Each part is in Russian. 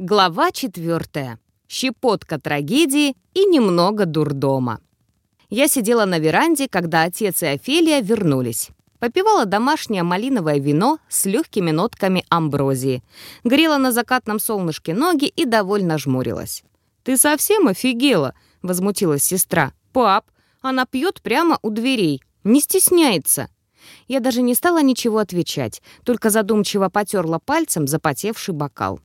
Глава четвертая. Щепотка трагедии и немного дурдома. Я сидела на веранде, когда отец и Офелия вернулись. Попивала домашнее малиновое вино с легкими нотками амброзии. Грела на закатном солнышке ноги и довольно жмурилась. «Ты совсем офигела?» — возмутилась сестра. «Пап, она пьет прямо у дверей. Не стесняется». Я даже не стала ничего отвечать, только задумчиво потерла пальцем запотевший бокал.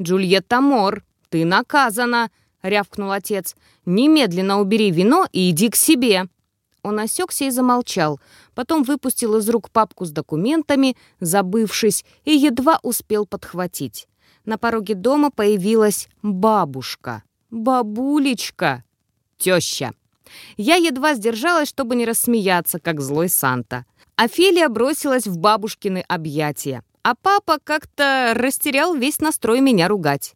«Джульетта Мор, ты наказана!» — рявкнул отец. «Немедленно убери вино и иди к себе!» Он осекся и замолчал, потом выпустил из рук папку с документами, забывшись, и едва успел подхватить. На пороге дома появилась бабушка. Бабулечка! Теща! Я едва сдержалась, чтобы не рассмеяться, как злой Санта. Офелия бросилась в бабушкины объятия а папа как-то растерял весь настрой меня ругать.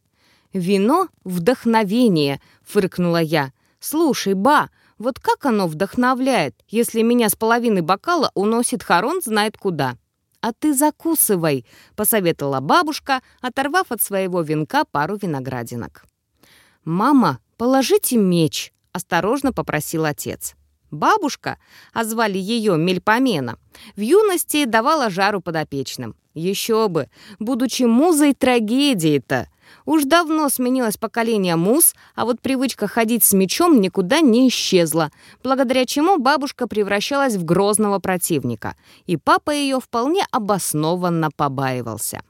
«Вино — вдохновение», — фыркнула я. «Слушай, ба, вот как оно вдохновляет, если меня с половины бокала уносит Харон знает куда?» «А ты закусывай», — посоветовала бабушка, оторвав от своего венка пару виноградинок. «Мама, положите меч», — осторожно попросил отец. Бабушка, а звали ее Мельпомена, в юности давала жару подопечным. Еще бы, будучи музой трагедии-то. Уж давно сменилось поколение муз, а вот привычка ходить с мечом никуда не исчезла, благодаря чему бабушка превращалась в грозного противника, и папа ее вполне обоснованно побаивался.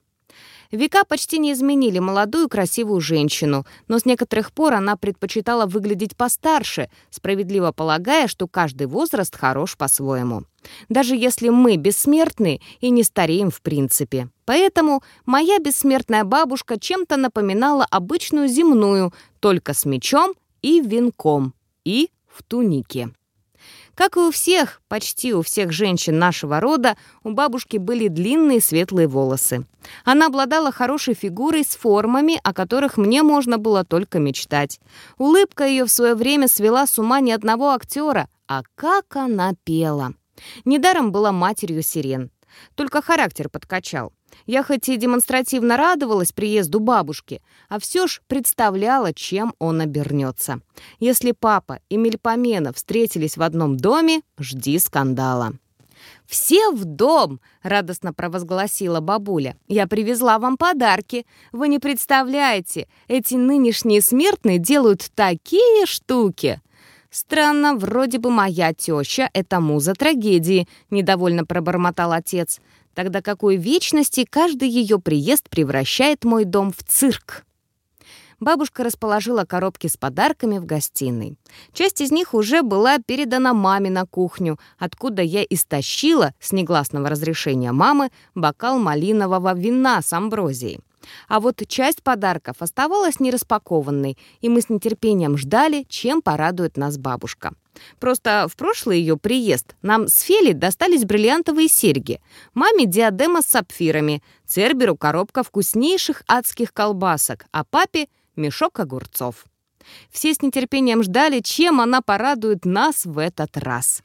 Века почти не изменили молодую красивую женщину, но с некоторых пор она предпочитала выглядеть постарше, справедливо полагая, что каждый возраст хорош по-своему. Даже если мы бессмертны и не стареем в принципе. Поэтому моя бессмертная бабушка чем-то напоминала обычную земную, только с мечом и венком, и в тунике. Как и у всех, почти у всех женщин нашего рода, у бабушки были длинные светлые волосы. Она обладала хорошей фигурой с формами, о которых мне можно было только мечтать. Улыбка ее в свое время свела с ума ни одного актера, а как она пела! Недаром была матерью сирен. Только характер подкачал. Я хоть и демонстративно радовалась приезду бабушки, а все ж представляла, чем он обернется. Если папа и Мельпомена встретились в одном доме, жди скандала. «Все в дом!» — радостно провозгласила бабуля. «Я привезла вам подарки. Вы не представляете, эти нынешние смертные делают такие штуки!» «Странно, вроде бы моя теща — это муза трагедии», — недовольно пробормотал отец. Тогда какой вечности каждый ее приезд превращает мой дом в цирк? Бабушка расположила коробки с подарками в гостиной. Часть из них уже была передана маме на кухню, откуда я истощила, с негласного разрешения мамы, бокал малинового вина с амброзией. А вот часть подарков оставалась нераспакованной, и мы с нетерпением ждали, чем порадует нас бабушка. Просто в прошлый ее приезд нам с Фели достались бриллиантовые серьги, маме диадема с сапфирами, Церберу коробка вкуснейших адских колбасок, а папе — мешок огурцов. Все с нетерпением ждали, чем она порадует нас в этот раз.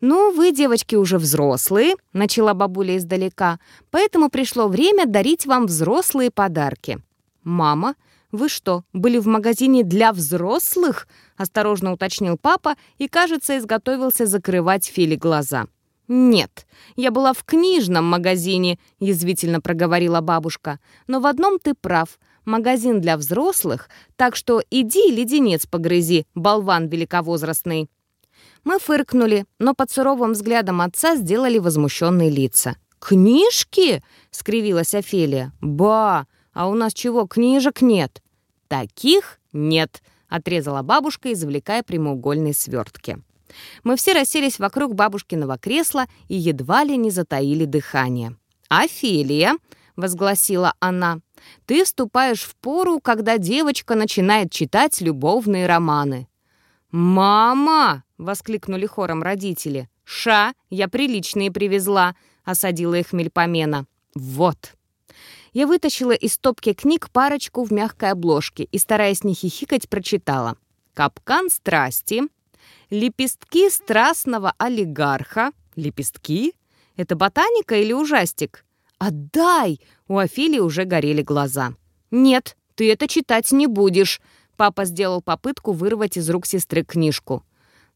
«Ну, вы, девочки, уже взрослые», — начала бабуля издалека, «поэтому пришло время дарить вам взрослые подарки». «Мама, вы что, были в магазине для взрослых?» — осторожно уточнил папа и, кажется, изготовился закрывать Фили глаза. «Нет, я была в книжном магазине», — язвительно проговорила бабушка. «Но в одном ты прав. Магазин для взрослых, так что иди леденец погрызи, болван великовозрастный». Мы фыркнули, но под суровым взглядом отца сделали возмущенные лица. «Книжки?» — скривилась Офелия. «Ба! А у нас чего, книжек нет?» «Таких нет», — отрезала бабушка, извлекая прямоугольные свертки. Мы все расселись вокруг бабушкиного кресла и едва ли не затаили дыхание. «Офелия», — возгласила она, — «ты вступаешь в пору, когда девочка начинает читать любовные романы». «Мама!» — воскликнули хором родители. «Ша, я приличные привезла», — осадила их Мельпомена. «Вот». Я вытащила из стопки книг парочку в мягкой обложке и, стараясь не хихикать, прочитала. «Капкан страсти», «Лепестки страстного олигарха». «Лепестки? Это ботаника или ужастик?» «Отдай!» — у Афилии уже горели глаза. «Нет, Ты это читать не будешь!» Папа сделал попытку вырвать из рук сестры книжку.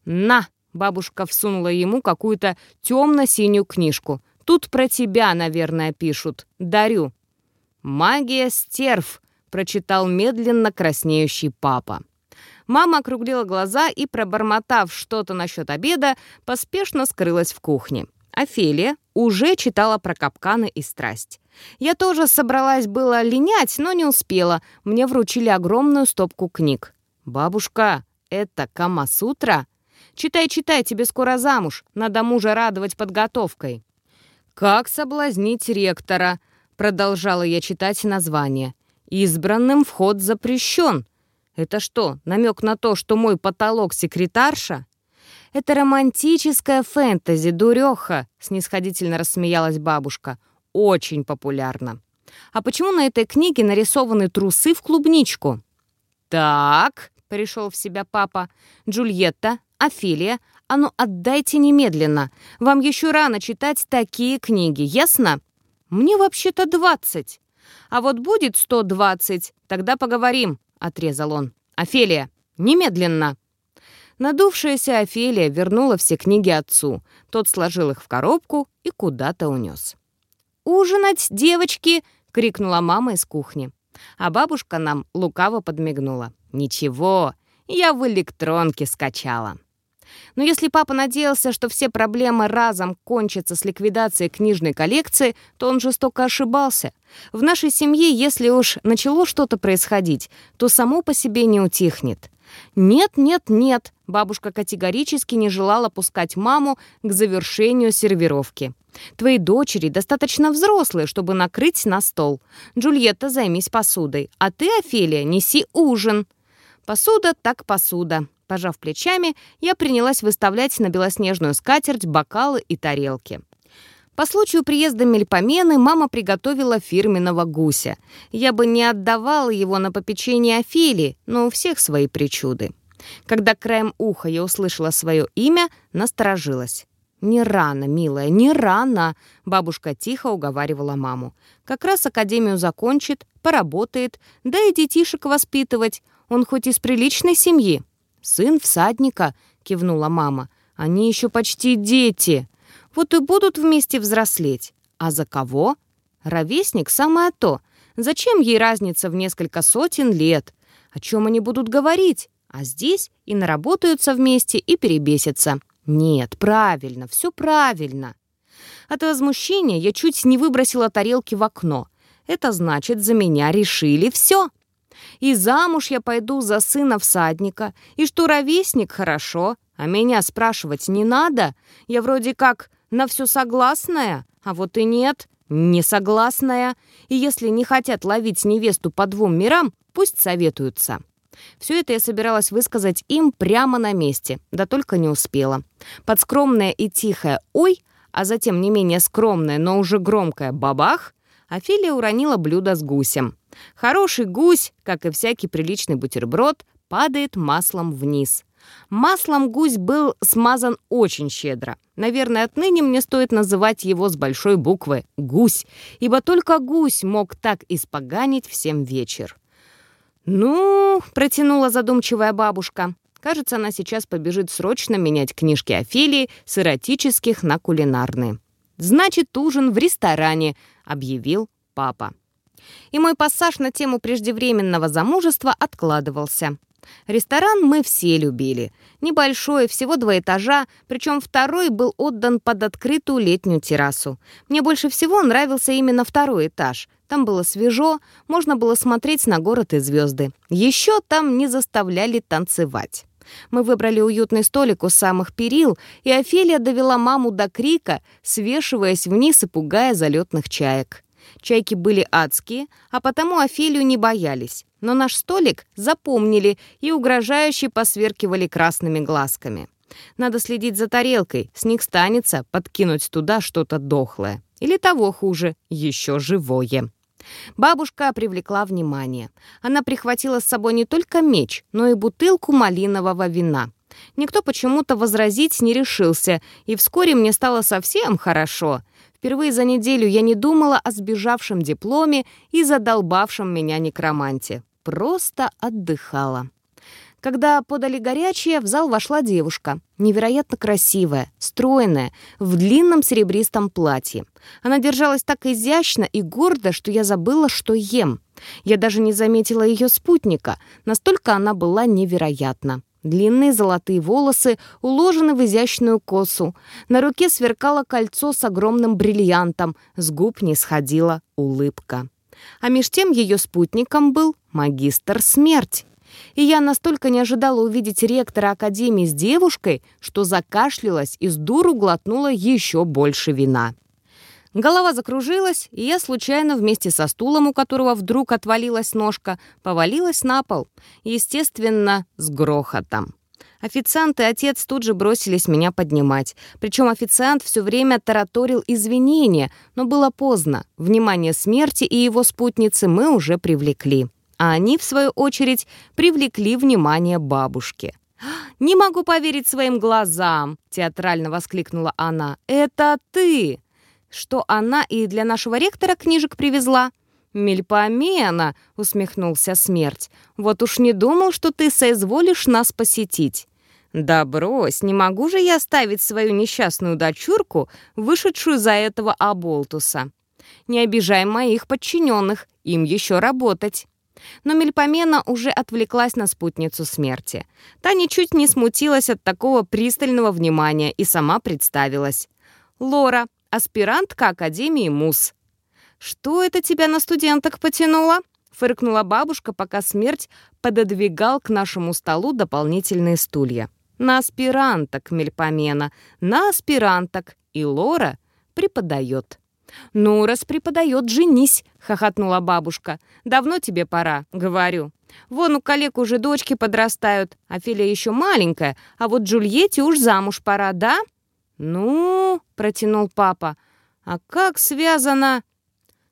«На!» — бабушка всунула ему какую-то темно-синюю книжку. «Тут про тебя, наверное, пишут. Дарю». «Магия стерв», — прочитал медленно краснеющий папа. Мама округлила глаза и, пробормотав что-то насчет обеда, поспешно скрылась в кухне. Офелия уже читала про капканы и страсть. Я тоже собралась было линять, но не успела. Мне вручили огромную стопку книг. «Бабушка, это Камасутра?» «Читай, читай, тебе скоро замуж. Надо мужа радовать подготовкой». «Как соблазнить ректора?» Продолжала я читать название. «Избранным вход запрещен». Это что, намек на то, что мой потолок секретарша? Это романтическая фэнтези, дуреха, снисходительно рассмеялась бабушка. Очень популярно. А почему на этой книге нарисованы трусы в клубничку? Так, пришел в себя папа. Джульетта, Офелия, а ну отдайте немедленно. Вам еще рано читать такие книги, ясно? Мне вообще-то двадцать. А вот будет сто двадцать, тогда поговорим, отрезал он. Офелия, немедленно. Надувшаяся Офелия вернула все книги отцу. Тот сложил их в коробку и куда-то унес. «Ужинать, девочки!» — крикнула мама из кухни. А бабушка нам лукаво подмигнула. «Ничего, я в электронке скачала». Но если папа надеялся, что все проблемы разом кончатся с ликвидацией книжной коллекции, то он жестоко ошибался. В нашей семье, если уж начало что-то происходить, то само по себе не утихнет. Нет, нет, нет, бабушка категорически не желала пускать маму к завершению сервировки. Твои дочери достаточно взрослые, чтобы накрыть на стол. Джульетта, займись посудой, а ты, Офелия, неси ужин. Посуда так посуда. Пожав плечами, я принялась выставлять на белоснежную скатерть бокалы и тарелки. По случаю приезда Мельпомены мама приготовила фирменного гуся. Я бы не отдавала его на попечение Офелии, но у всех свои причуды. Когда краем уха я услышала свое имя, насторожилась. «Не рано, милая, не рано!» Бабушка тихо уговаривала маму. «Как раз академию закончит, поработает, да и детишек воспитывать. Он хоть из приличной семьи». «Сын всадника», — кивнула мама. «Они еще почти дети. Вот и будут вместе взрослеть. А за кого? Ровесник — самое то. Зачем ей разница в несколько сотен лет? О чем они будут говорить? А здесь и наработаются вместе, и перебесятся. Нет, правильно, все правильно. От возмущения я чуть не выбросила тарелки в окно. Это значит, за меня решили все. И замуж я пойду за сына всадника, и что ровесник хорошо, а меня спрашивать не надо. Я вроде как на все согласная, а вот и нет, не согласная. И если не хотят ловить невесту по двум мирам, пусть советуются. Все это я собиралась высказать им прямо на месте, да только не успела. Под скромное и тихое «Ой!», а затем не менее скромное, но уже громкое «Бабах!» Офелия уронила блюдо с гусем. Хороший гусь, как и всякий приличный бутерброд, падает маслом вниз. Маслом гусь был смазан очень щедро. Наверное, отныне мне стоит называть его с большой буквы «гусь», ибо только гусь мог так испоганить всем вечер. «Ну», — протянула задумчивая бабушка, кажется, она сейчас побежит срочно менять книжки Офелии с эротических на кулинарные. «Значит, ужин в ресторане», — объявил папа. И мой пассаж на тему преждевременного замужества откладывался. Ресторан мы все любили. Небольшой, всего два этажа, причем второй был отдан под открытую летнюю террасу. Мне больше всего нравился именно второй этаж. Там было свежо, можно было смотреть на город и звезды. Еще там не заставляли танцевать. Мы выбрали уютный столик у самых перил, и Офелия довела маму до крика, свешиваясь вниз и пугая залетных чаек. Чайки были адские, а потому Офелию не боялись. Но наш столик запомнили и угрожающе посверкивали красными глазками. Надо следить за тарелкой, с них станется подкинуть туда что-то дохлое. Или того хуже, еще живое. Бабушка привлекла внимание. Она прихватила с собой не только меч, но и бутылку малинового вина. Никто почему-то возразить не решился, и вскоре мне стало совсем хорошо. Впервые за неделю я не думала о сбежавшем дипломе и задолбавшем меня некроманте. Просто отдыхала. Когда подали горячее, в зал вошла девушка, невероятно красивая, стройная, в длинном серебристом платье. Она держалась так изящно и гордо, что я забыла, что ем. Я даже не заметила ее спутника, настолько она была невероятна. Длинные золотые волосы уложены в изящную косу. На руке сверкало кольцо с огромным бриллиантом, с губ не сходила улыбка. А меж тем ее спутником был магистр смерть и я настолько не ожидала увидеть ректора Академии с девушкой, что закашлялась и с дуру глотнула еще больше вина. Голова закружилась, и я случайно вместе со стулом, у которого вдруг отвалилась ножка, повалилась на пол, естественно, с грохотом. Официант и отец тут же бросились меня поднимать. Причем официант все время тараторил извинения, но было поздно. Внимание смерти и его спутницы мы уже привлекли а они, в свою очередь, привлекли внимание бабушки. «Не могу поверить своим глазам!» — театрально воскликнула она. «Это ты!» «Что она и для нашего ректора книжек привезла?» «Мельпомена!» — усмехнулся смерть. «Вот уж не думал, что ты соизволишь нас посетить». «Да брось, не могу же я оставить свою несчастную дочурку, вышедшую за этого оболтуса. Не обижай моих подчиненных, им еще работать». Но Мельпомена уже отвлеклась на спутницу смерти. Та ничуть не смутилась от такого пристального внимания и сама представилась. «Лора, аспирантка Академии МУС». «Что это тебя на студенток потянуло?» — фыркнула бабушка, пока смерть пододвигал к нашему столу дополнительные стулья. «На аспиранток, Мельпомена, на аспиранток, и Лора преподает». «Ну, раз преподает, женись», — хохотнула бабушка. «Давно тебе пора», — говорю. «Вон у коллег уже дочки подрастают, а Филя еще маленькая, а вот Джульетте уж замуж пора, да?» «Ну», — протянул папа, — «а как связано?»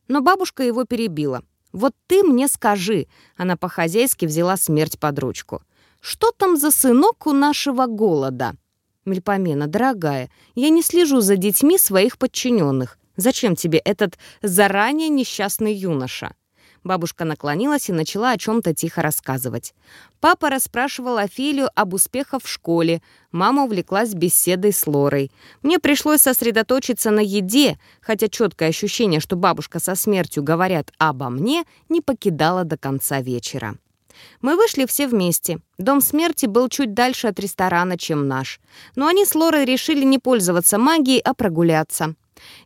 Но бабушка его перебила. «Вот ты мне скажи», — она по-хозяйски взяла смерть под ручку. «Что там за сынок у нашего голода?» «Мельпомена, дорогая, я не слежу за детьми своих подчиненных. Зачем тебе этот заранее несчастный юноша?» Бабушка наклонилась и начала о чем-то тихо рассказывать. Папа расспрашивал Офелию об успехах в школе. Мама увлеклась беседой с Лорой. Мне пришлось сосредоточиться на еде, хотя четкое ощущение, что бабушка со смертью говорят обо мне, не покидало до конца вечера. Мы вышли все вместе. Дом смерти был чуть дальше от ресторана, чем наш. Но они с Лорой решили не пользоваться магией, а прогуляться.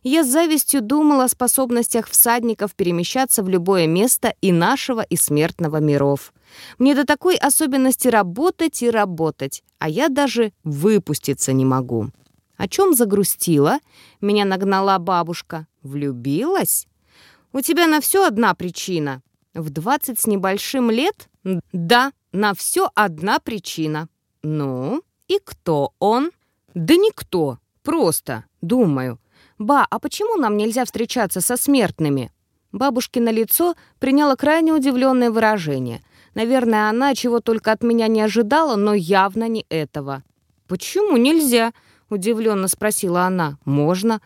Я с завистью думала о способностях всадников перемещаться в любое место и нашего, и смертного миров. Мне до такой особенности работать и работать, а я даже выпуститься не могу. О чем загрустила? Меня нагнала бабушка. Влюбилась? У тебя на все одна причина. В двадцать с небольшим лет? Да, на все одна причина. Ну, и кто он? Да никто. Просто, думаю, «Ба, а почему нам нельзя встречаться со смертными?» Бабушкино лицо приняло крайне удивленное выражение. Наверное, она чего только от меня не ожидала, но явно не этого. «Почему нельзя?» — удивленно спросила она. «Можно.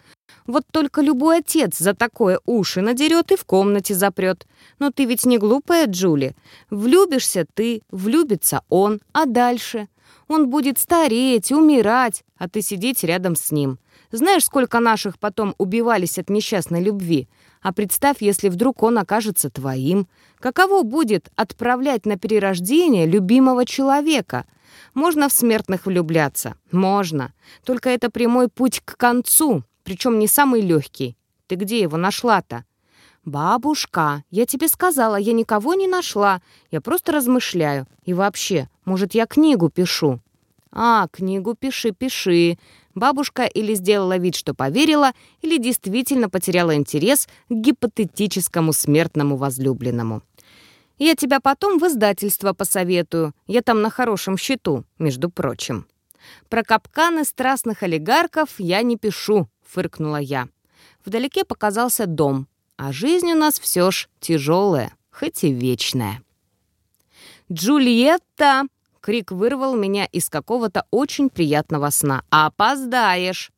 Вот только любой отец за такое уши надерет и в комнате запрет. Но ты ведь не глупая, Джули. Влюбишься ты, влюбится он, а дальше? Он будет стареть, умирать, а ты сидеть рядом с ним. Знаешь, сколько наших потом убивались от несчастной любви? А представь, если вдруг он окажется твоим. Каково будет отправлять на перерождение любимого человека? Можно в смертных влюбляться? Можно. Только это прямой путь к концу, причем не самый легкий. Ты где его нашла-то? «Бабушка, я тебе сказала, я никого не нашла. Я просто размышляю. И вообще, может, я книгу пишу?» «А, книгу пиши, пиши. Бабушка или сделала вид, что поверила, или действительно потеряла интерес к гипотетическому смертному возлюбленному. «Я тебя потом в издательство посоветую. Я там на хорошем счету, между прочим». «Про капканы страстных олигархов я не пишу», — фыркнула я. Вдалеке показался дом, а жизнь у нас все ж тяжелая, хоть и вечная. «Джульетта!» Крик вырвал меня из какого-то очень приятного сна. «Опоздаешь!»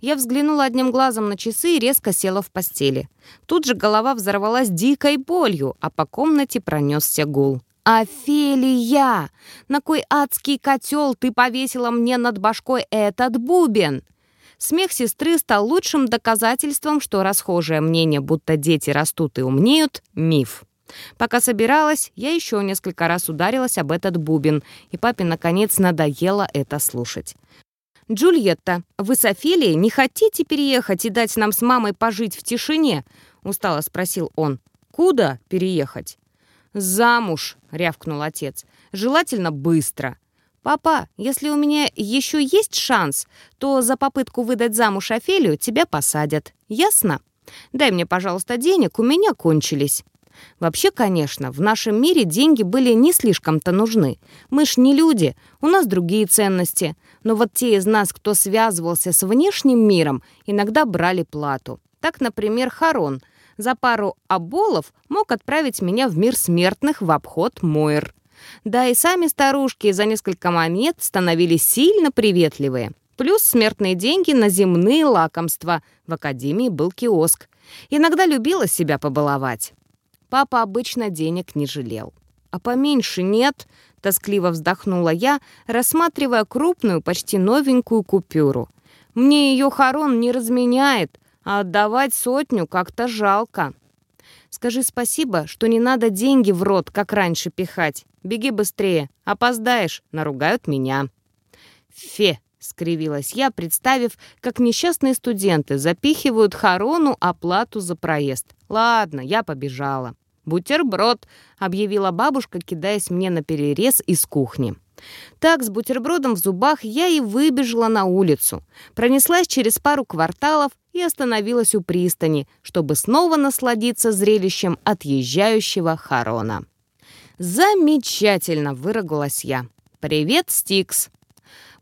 Я взглянула одним глазом на часы и резко села в постели. Тут же голова взорвалась дикой болью, а по комнате пронесся гул. «Офелия! На кой адский котел ты повесила мне над башкой этот бубен?» Смех сестры стал лучшим доказательством, что расхожее мнение, будто дети растут и умнеют, — миф. Пока собиралась, я еще несколько раз ударилась об этот бубен, и папе, наконец, надоело это слушать. «Джульетта, вы с Офелией не хотите переехать и дать нам с мамой пожить в тишине?» — устало спросил он. «Куда переехать?» «Замуж», — рявкнул отец. «Желательно быстро. «Папа, если у меня еще есть шанс, то за попытку выдать замуж Офелию тебя посадят. Ясно? Дай мне, пожалуйста, денег, у меня кончились». Вообще, конечно, в нашем мире деньги были не слишком-то нужны. Мы ж не люди, у нас другие ценности. Но вот те из нас, кто связывался с внешним миром, иногда брали плату. Так, например, Харон за пару оболов мог отправить меня в мир смертных в обход Мойр. Да и сами старушки за несколько монет становились сильно приветливые. Плюс смертные деньги на земные лакомства. В академии был киоск. Иногда любила себя побаловать. Папа обычно денег не жалел. «А поменьше нет?» — тоскливо вздохнула я, рассматривая крупную, почти новенькую купюру. «Мне ее хорон не разменяет, а отдавать сотню как-то жалко». «Скажи спасибо, что не надо деньги в рот, как раньше, пихать. Беги быстрее, опоздаешь, наругают меня». «Фе!» — скривилась я, представив, как несчастные студенты запихивают Харону оплату за проезд. «Ладно, я побежала». «Бутерброд», — объявила бабушка, кидаясь мне на перерез из кухни. Так, с бутербродом в зубах, я и выбежала на улицу. Пронеслась через пару кварталов и остановилась у пристани, чтобы снова насладиться зрелищем отъезжающего Харона. «Замечательно!» — выругалась я. «Привет, Стикс!»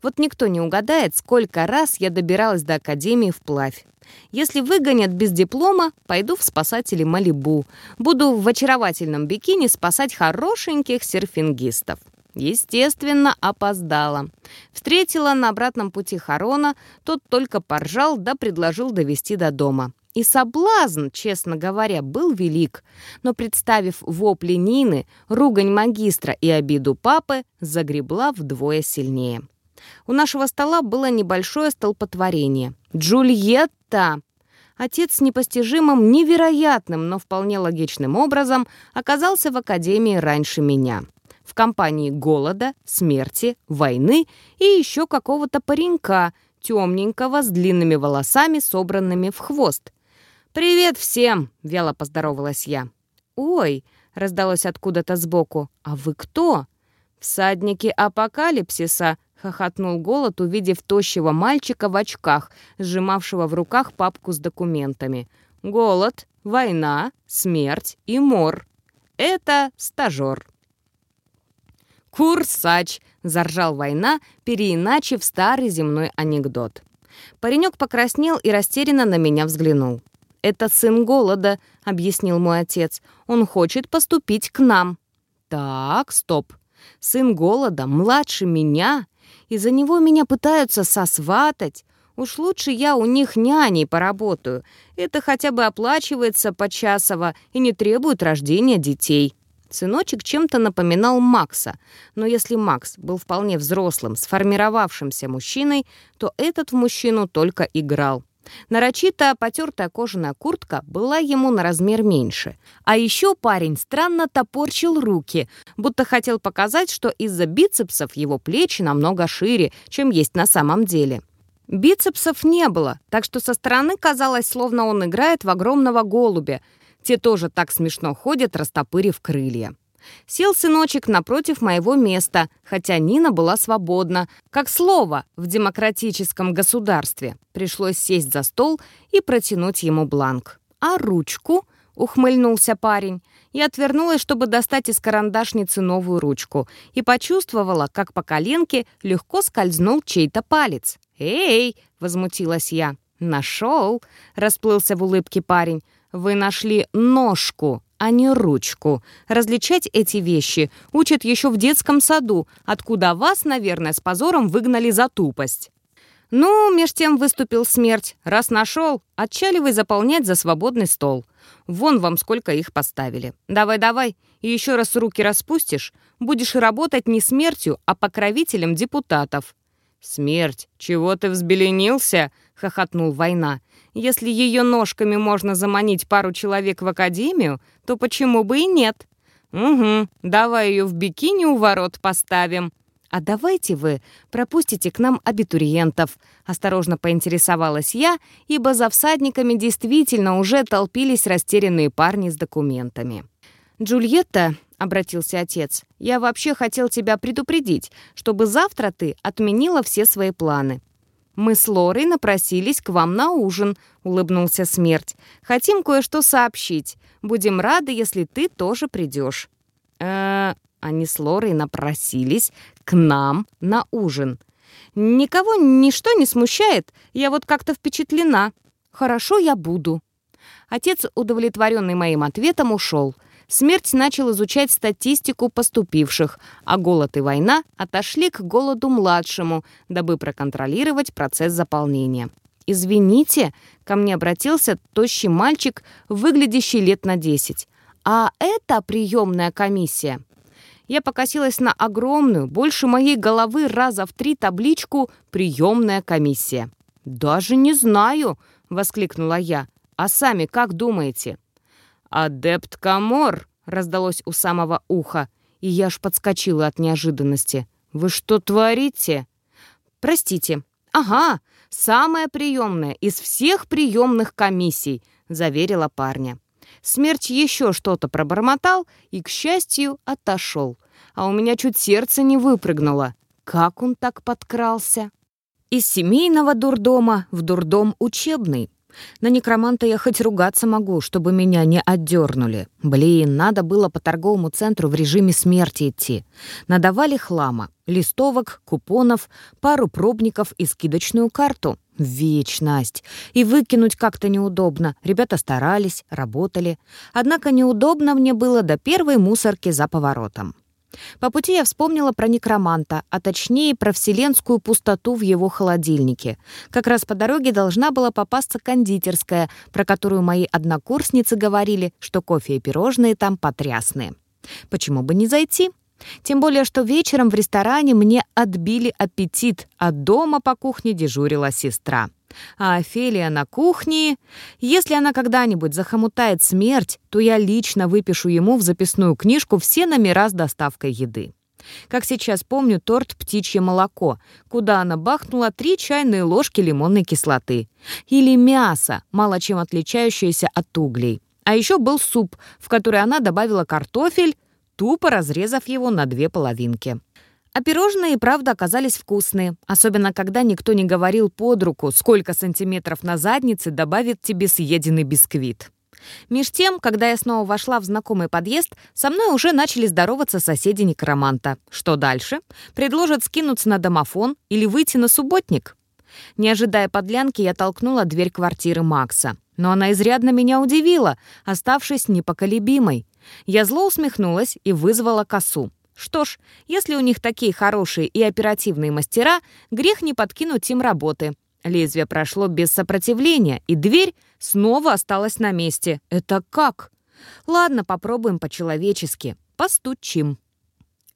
Вот никто не угадает, сколько раз я добиралась до Академии вплавь. Если выгонят без диплома, пойду в спасатели Малибу. Буду в очаровательном бикини спасать хорошеньких серфингистов. Естественно, опоздала. Встретила на обратном пути Харона, тот только поржал да предложил довести до дома. И соблазн, честно говоря, был велик. Но, представив вопли Нины, ругань магистра и обиду папы, загребла вдвое сильнее. У нашего стола было небольшое столпотворение. «Джульетта!» Отец с непостижимым, невероятным, но вполне логичным образом оказался в академии раньше меня. В компании голода, смерти, войны и еще какого-то паренька, темненького, с длинными волосами, собранными в хвост. «Привет всем!» — вяло поздоровалась я. «Ой!» — раздалось откуда-то сбоку. «А вы кто?» «Всадники апокалипсиса!» — хохотнул голод, увидев тощего мальчика в очках, сжимавшего в руках папку с документами. «Голод, война, смерть и мор. Это стажер». «Курсач!» — заржал война, переиначив старый земной анекдот. Паренек покраснел и растерянно на меня взглянул. «Это сын голода», — объяснил мой отец. «Он хочет поступить к нам». «Так, стоп. Сын голода младше меня, и за него меня пытаются сосватать. Уж лучше я у них няней поработаю. Это хотя бы оплачивается почасово и не требует рождения детей». Сыночек чем-то напоминал Макса, но если Макс был вполне взрослым, сформировавшимся мужчиной, то этот в мужчину только играл. Нарочито потертая кожаная куртка была ему на размер меньше. А еще парень странно топорчил руки, будто хотел показать, что из-за бицепсов его плечи намного шире, чем есть на самом деле. Бицепсов не было, так что со стороны казалось, словно он играет в огромного голубя. Те тоже так смешно ходят, растопырив крылья. Сел сыночек напротив моего места, хотя Нина была свободна, как слово в демократическом государстве. Пришлось сесть за стол и протянуть ему бланк. «А ручку?» — ухмыльнулся парень. Я отвернулась, чтобы достать из карандашницы новую ручку, и почувствовала, как по коленке легко скользнул чей-то палец. «Эй!» — возмутилась я. «Нашел!» — расплылся в улыбке парень. «Вы нашли ножку!» А не ручку. Различать эти вещи учат еще в детском саду, откуда вас, наверное, с позором выгнали за тупость. «Ну, меж тем выступил смерть. Раз нашел, отчаливай заполнять за свободный стол. Вон вам сколько их поставили. Давай-давай, и еще раз руки распустишь, будешь работать не смертью, а покровителем депутатов». «Смерть, чего ты взбеленился?» — хохотнул Война. «Если ее ножками можно заманить пару человек в академию, то почему бы и нет?» «Угу, давай ее в бикини у ворот поставим», «А давайте вы пропустите к нам абитуриентов», — осторожно поинтересовалась я, ибо за всадниками действительно уже толпились растерянные парни с документами. «Джульетта», — обратился отец, — «я вообще хотел тебя предупредить, чтобы завтра ты отменила все свои планы». «Мы с Лорой напросились к вам на ужин», — улыбнулся Смерть. «Хотим кое-что сообщить. Будем рады, если ты тоже придешь». «Э-э...» Они с Лорой напросились к нам на ужин. Никого ничто не смущает, я вот как-то впечатлена. Хорошо, я буду. Отец, удовлетворенный моим ответом, ушел. Смерть начал изучать статистику поступивших, а голод и война отошли к голоду младшему, дабы проконтролировать процесс заполнения. «Извините», — ко мне обратился тощий мальчик, выглядящий лет на десять. «А это приемная комиссия?» я покосилась на огромную, больше моей головы раза в три табличку «Приемная комиссия». «Даже не знаю», — воскликнула я. «А сами как думаете?» «Адепт Камор», — раздалось у самого уха, и я аж подскочила от неожиданности. «Вы что творите?» «Простите». «Ага, самая приемная из всех приемных комиссий», — заверила парня. Смерч еще что-то пробормотал и, к счастью, отошел. А у меня чуть сердце не выпрыгнуло. Как он так подкрался? Из семейного дурдома в дурдом учебный. На некроманта я хоть ругаться могу, чтобы меня не отдернули. Блин, надо было по торговому центру в режиме смерти идти. Надавали хлама, листовок, купонов, пару пробников и скидочную карту. Вечность. И выкинуть как-то неудобно. Ребята старались, работали. Однако неудобно мне было до первой мусорки за поворотом. По пути я вспомнила про некроманта, а точнее про вселенскую пустоту в его холодильнике. Как раз по дороге должна была попасться кондитерская, про которую мои однокурсницы говорили, что кофе и пирожные там потрясные. Почему бы не зайти? Тем более, что вечером в ресторане мне отбили аппетит, а дома по кухне дежурила сестра. А Офелия на кухне... Если она когда-нибудь захомутает смерть, то я лично выпишу ему в записную книжку все номера с доставкой еды. Как сейчас помню торт «Птичье молоко», куда она бахнула три чайные ложки лимонной кислоты. Или мясо, мало чем отличающееся от углей. А еще был суп, в который она добавила картофель, тупо разрезав его на две половинки. А пирожные, правда, оказались вкусные, особенно когда никто не говорил под руку, сколько сантиметров на заднице добавит тебе съеденный бисквит. Меж тем, когда я снова вошла в знакомый подъезд, со мной уже начали здороваться соседи некроманта. Что дальше? Предложат скинуться на домофон или выйти на субботник? Не ожидая подлянки, я толкнула дверь квартиры Макса. Но она изрядно меня удивила, оставшись непоколебимой. Я зло усмехнулась и вызвала косу. Что ж, если у них такие хорошие и оперативные мастера, грех не подкинуть им работы. Лезвие прошло без сопротивления, и дверь снова осталась на месте. Это как? Ладно, попробуем по-человечески. Постучим.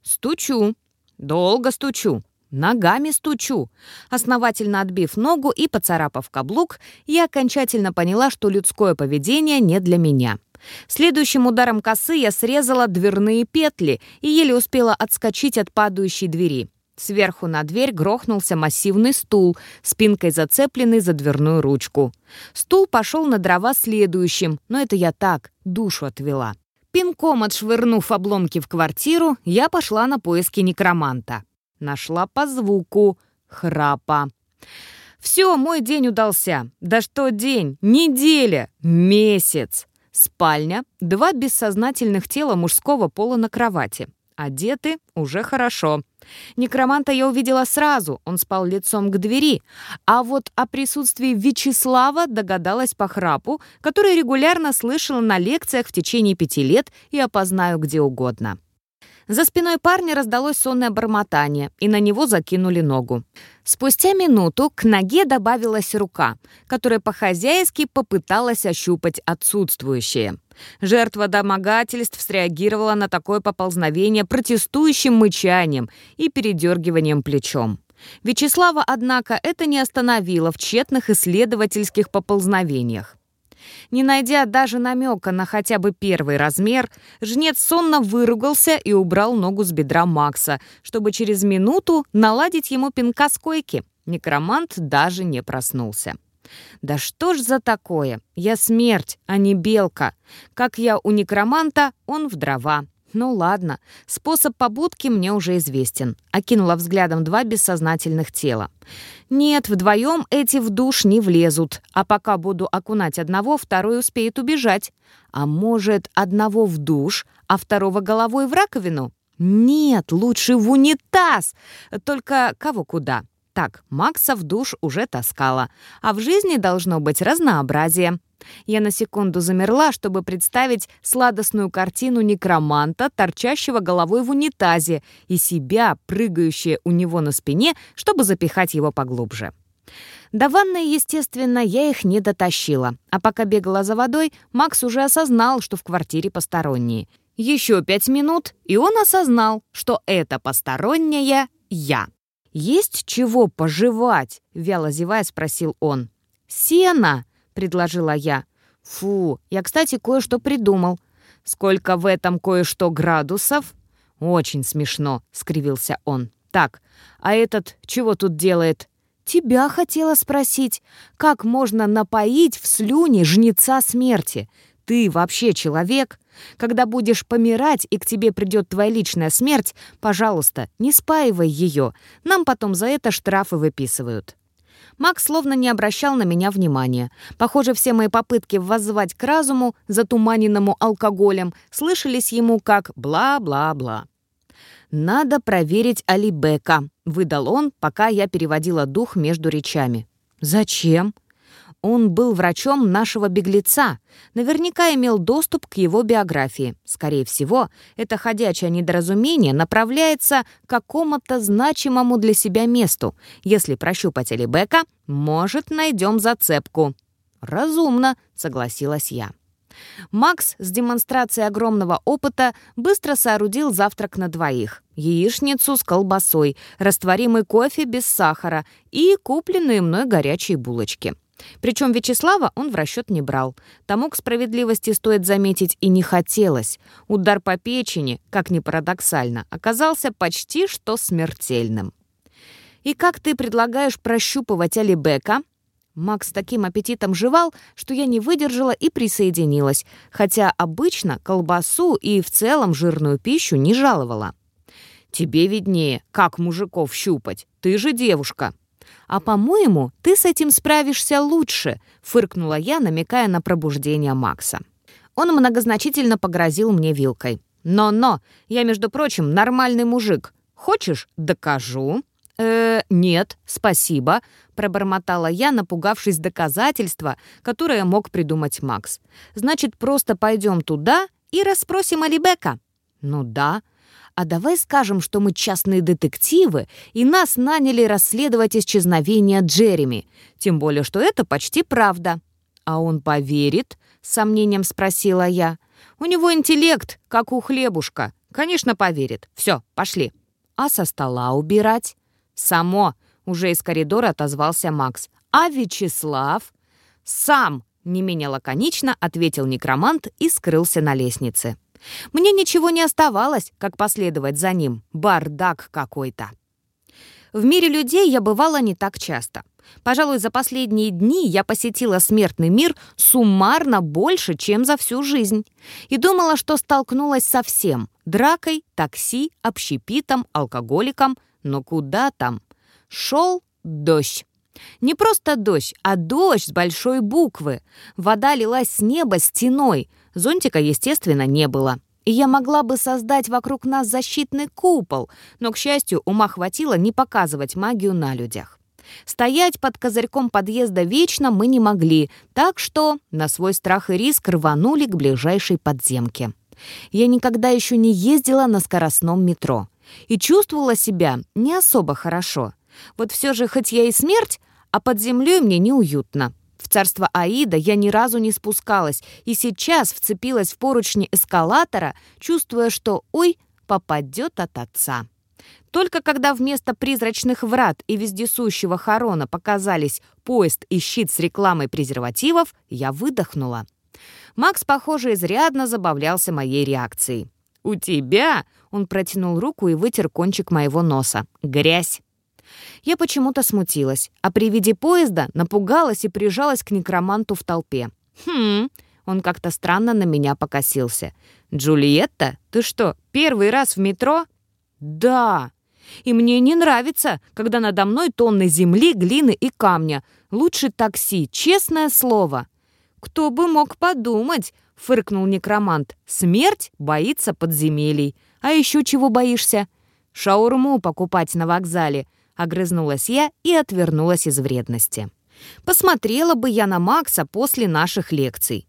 Стучу. Долго стучу. Ногами стучу. Основательно отбив ногу и поцарапав каблук, я окончательно поняла, что людское поведение не для меня. Следующим ударом косы я срезала дверные петли и еле успела отскочить от падающей двери. Сверху на дверь грохнулся массивный стул, спинкой зацепленный за дверную ручку. Стул пошел на дрова следующим, но это я так, душу отвела. Пинком отшвырнув обломки в квартиру, я пошла на поиски некроманта. Нашла по звуку храпа. Все, мой день удался. Да что день? Неделя? Месяц. Спальня, два бессознательных тела мужского пола на кровати. Одеты уже хорошо. Некроманта я увидела сразу, он спал лицом к двери. А вот о присутствии Вячеслава догадалась по храпу, который регулярно слышала на лекциях в течение пяти лет и опознаю где угодно. За спиной парня раздалось сонное бормотание, и на него закинули ногу. Спустя минуту к ноге добавилась рука, которая по-хозяйски попыталась ощупать отсутствующее. Жертва домогательств среагировала на такое поползновение протестующим мычанием и передергиванием плечом. Вячеслава, однако, это не остановило в тщетных исследовательских поползновениях. Не найдя даже намека на хотя бы первый размер, жнец сонно выругался и убрал ногу с бедра Макса, чтобы через минуту наладить ему пинка с койки. Некромант даже не проснулся. «Да что ж за такое? Я смерть, а не белка. Как я у некроманта, он в дрова. «Ну ладно, способ побудки мне уже известен», — окинула взглядом два бессознательных тела. «Нет, вдвоем эти в душ не влезут, а пока буду окунать одного, второй успеет убежать. А может, одного в душ, а второго головой в раковину? Нет, лучше в унитаз. Только кого куда?» Так, Макса в душ уже таскала, а в жизни должно быть разнообразие. Я на секунду замерла, чтобы представить сладостную картину некроманта, торчащего головой в унитазе, и себя, прыгающая у него на спине, чтобы запихать его поглубже. До ванной, естественно, я их не дотащила. А пока бегала за водой, Макс уже осознал, что в квартире посторонние. Еще пять минут, и он осознал, что это посторонняя я. «Есть чего пожевать?» — вяло зевая спросил он. «Сено!» предложила я. «Фу, я, кстати, кое-что придумал. Сколько в этом кое-что градусов?» «Очень смешно», — скривился он. «Так, а этот чего тут делает?» «Тебя хотела спросить, как можно напоить в слюне жнеца смерти? Ты вообще человек? Когда будешь помирать и к тебе придет твоя личная смерть, пожалуйста, не спаивай ее. Нам потом за это штрафы выписывают». Макс словно не обращал на меня внимания. Похоже, все мои попытки воззвать к разуму, затуманенному алкоголем, слышались ему как «бла-бла-бла». «Надо проверить Алибека», — выдал он, пока я переводила дух между речами. «Зачем?» Он был врачом нашего беглеца, наверняка имел доступ к его биографии. Скорее всего, это ходячее недоразумение направляется к какому-то значимому для себя месту. Если прощупать Алибека, может, найдем зацепку. «Разумно», — согласилась я. Макс с демонстрацией огромного опыта быстро соорудил завтрак на двоих. Яичницу с колбасой, растворимый кофе без сахара и купленные мной горячие булочки. Причем Вячеслава он в расчет не брал. Тому, к справедливости, стоит заметить, и не хотелось. Удар по печени, как ни парадоксально, оказался почти что смертельным. «И как ты предлагаешь прощупывать Алибека?» Макс таким аппетитом жевал, что я не выдержала и присоединилась, хотя обычно колбасу и в целом жирную пищу не жаловала. «Тебе виднее, как мужиков щупать. Ты же девушка», «А, по-моему, ты с этим справишься лучше», — фыркнула я, намекая на пробуждение Макса. Он многозначительно погрозил мне вилкой. «Но-но, я, между прочим, нормальный мужик. Хочешь, докажу?» «Э, нет, спасибо», — пробормотала я, напугавшись доказательства, которое мог придумать Макс. «Значит, просто пойдем туда и расспросим Алибека». «Ну да», а давай скажем, что мы частные детективы, и нас наняли расследовать исчезновение Джереми. Тем более, что это почти правда». «А он поверит?» — с сомнением спросила я. «У него интеллект, как у хлебушка. Конечно, поверит. Все, пошли». «А со стола убирать?» «Само», — уже из коридора отозвался Макс. «А Вячеслав?» «Сам», — не менее лаконично ответил некромант и скрылся на лестнице. Мне ничего не оставалось, как последовать за ним. Бардак какой-то. В мире людей я бывала не так часто. Пожалуй, за последние дни я посетила смертный мир суммарно больше, чем за всю жизнь. И думала, что столкнулась со всем — дракой, такси, общепитом, алкоголиком. Но куда там? Шел дождь. Не просто дождь, а дождь с большой буквы. Вода лилась с неба стеной, Зонтика, естественно, не было. И я могла бы создать вокруг нас защитный купол, но, к счастью, ума хватило не показывать магию на людях. Стоять под козырьком подъезда вечно мы не могли, так что на свой страх и риск рванули к ближайшей подземке. Я никогда еще не ездила на скоростном метро и чувствовала себя не особо хорошо. Вот все же, хоть я и смерть, а под землей мне неуютно. В царство Аида я ни разу не спускалась и сейчас вцепилась в поручни эскалатора, чувствуя, что «ой, попадет от отца». Только когда вместо призрачных врат и вездесущего хорона показались поезд и щит с рекламой презервативов, я выдохнула. Макс, похоже, изрядно забавлялся моей реакцией. «У тебя?» — он протянул руку и вытер кончик моего носа. «Грязь!» Я почему-то смутилась, а при виде поезда напугалась и прижалась к некроманту в толпе. «Хм...» — он как-то странно на меня покосился. «Джульетта, ты что, первый раз в метро?» «Да!» И мне не нравится, когда надо мной тонны земли, глины и камня. Лучше такси, честное слово». «Кто бы мог подумать?» — фыркнул некромант. «Смерть боится подземелий. А еще чего боишься?» «Шаурму покупать на вокзале», — огрызнулась я и отвернулась из вредности. Посмотрела бы я на Макса после наших лекций.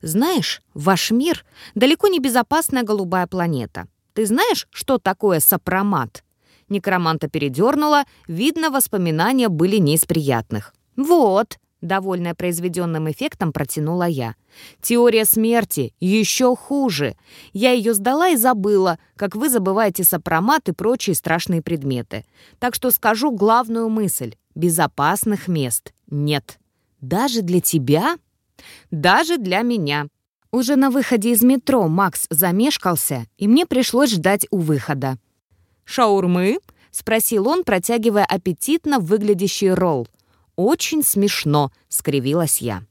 Знаешь, ваш мир — далеко не безопасная голубая планета. Ты знаешь, что такое сопромат? Некроманта передернула, видно, воспоминания были не из приятных. «Вот», — довольная произведенным эффектом протянула я. «Теория смерти еще хуже. Я ее сдала и забыла, как вы забываете сопромат и прочие страшные предметы. Так что скажу главную мысль. Безопасных мест нет. Даже для тебя?» «Даже для меня», уже на выходе из метро Макс замешкался, и мне пришлось ждать у выхода. «Шаурмы?» — спросил он, протягивая аппетитно выглядящий ролл. «Очень смешно», — скривилась я.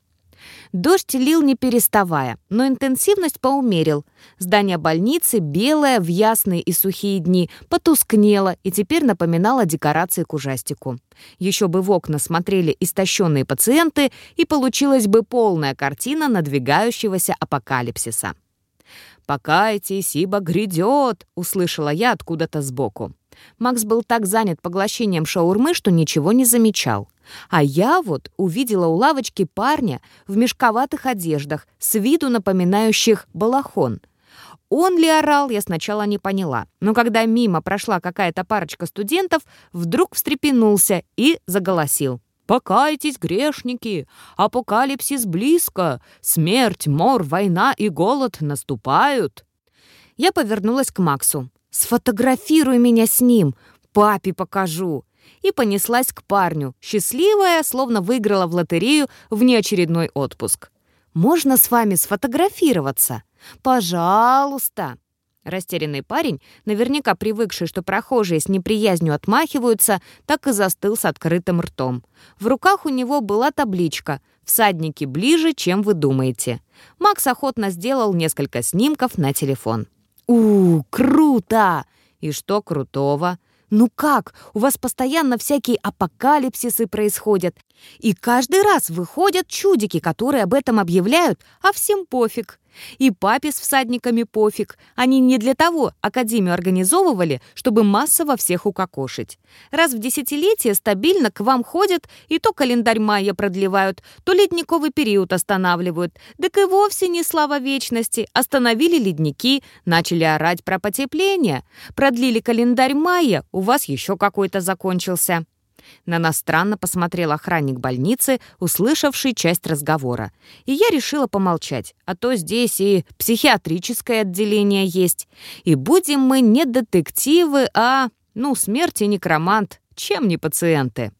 Дождь лил не переставая, но интенсивность поумерил. Здание больницы, белое в ясные и сухие дни, потускнело и теперь напоминало декорации к ужастику. Еще бы в окна смотрели истощенные пациенты, и получилась бы полная картина надвигающегося апокалипсиса. «Покайтесь, ибо грядет!» — услышала я откуда-то сбоку. Макс был так занят поглощением шаурмы, что ничего не замечал. А я вот увидела у лавочки парня в мешковатых одеждах, с виду напоминающих балахон. Он ли орал, я сначала не поняла. Но когда мимо прошла какая-то парочка студентов, вдруг встрепенулся и заголосил. «Покайтесь, грешники! Апокалипсис близко! Смерть, мор, война и голод наступают!» Я повернулась к Максу. «Сфотографируй меня с ним! Папе покажу!» и понеслась к парню, счастливая, словно выиграла в лотерею внеочередной отпуск. «Можно с вами сфотографироваться? Пожалуйста!» Растерянный парень, наверняка привыкший, что прохожие с неприязнью отмахиваются, так и застыл с открытым ртом. В руках у него была табличка «Всадники ближе, чем вы думаете». Макс охотно сделал несколько снимков на телефон. «У, круто!» «И что крутого?» «Ну как? У вас постоянно всякие апокалипсисы происходят. И каждый раз выходят чудики, которые об этом объявляют, а всем пофиг. И папе с всадниками пофиг. Они не для того Академию организовывали, чтобы массово всех укокошить. Раз в десятилетие стабильно к вам ходят, и то календарь майя продлевают, то ледниковый период останавливают. Так и вовсе не слава вечности. Остановили ледники, начали орать про потепление. Продлили календарь майя, у вас еще какой-то закончился. На нас странно посмотрел охранник больницы, услышавший часть разговора. И я решила помолчать, а то здесь и психиатрическое отделение есть. И будем мы не детективы, а, ну, смерть и некромант, чем не пациенты.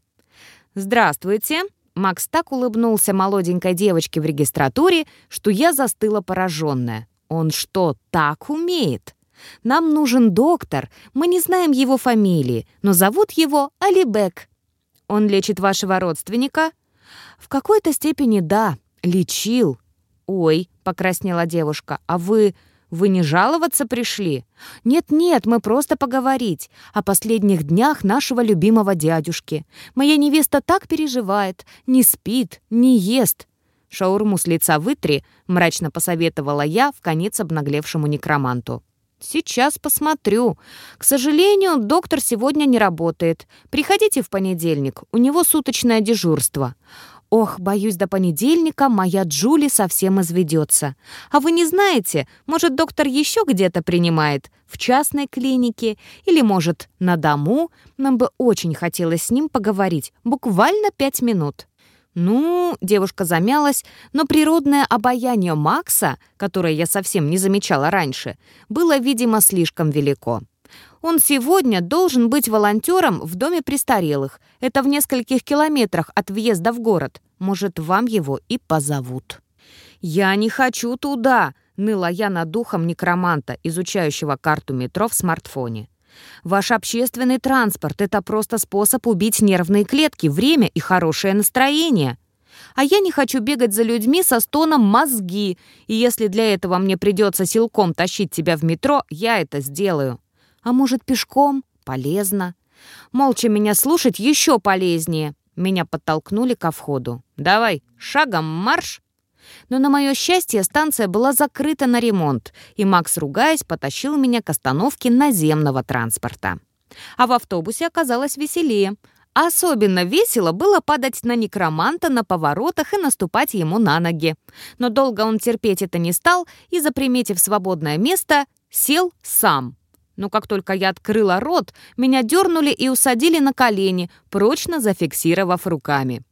«Здравствуйте!» Макс так улыбнулся молоденькой девочке в регистратуре, что я застыла пораженная. «Он что, так умеет?» Нам нужен доктор. Мы не знаем его фамилии, но зовут его Алибек. Он лечит вашего родственника?» «В какой-то степени да, лечил». «Ой», — покраснела девушка, — «а вы... вы не жаловаться пришли?» «Нет-нет, мы просто поговорить о последних днях нашего любимого дядюшки. Моя невеста так переживает, не спит, не ест». «Шаурму с лица вытри», — мрачно посоветовала я в конец обнаглевшему некроманту. «Сейчас посмотрю. К сожалению, доктор сегодня не работает. Приходите в понедельник, у него суточное дежурство». Ох, боюсь, до понедельника моя Джули совсем изведется. А вы не знаете, может, доктор еще где-то принимает? В частной клинике? Или, может, на дому? Нам бы очень хотелось с ним поговорить. Буквально пять минут. Ну, девушка замялась, но природное обаяние Макса, которое я совсем не замечала раньше, было, видимо, слишком велико. Он сегодня должен быть волонтером в доме престарелых. Это в нескольких километрах от въезда в город. Может, вам его и позовут». «Я не хочу туда», — ныла я над духом некроманта, изучающего карту метро в смартфоне. «Ваш общественный транспорт — это просто способ убить нервные клетки, время и хорошее настроение. А я не хочу бегать за людьми со стоном «мозги», и если для этого мне придется силком тащить тебя в метро, я это сделаю». А может, пешком? Полезно. Молча меня слушать еще полезнее. Меня подтолкнули ко входу. «Давай, шагом марш!» Но на мое счастье станция была закрыта на ремонт, и Макс, ругаясь, потащил меня к остановке наземного транспорта. А в автобусе оказалось веселее. Особенно весело было падать на некроманта на поворотах и наступать ему на ноги. Но долго он терпеть это не стал и, заприметив свободное место, сел сам. Но как только я открыла рот, меня дернули и усадили на колени, прочно зафиксировав руками.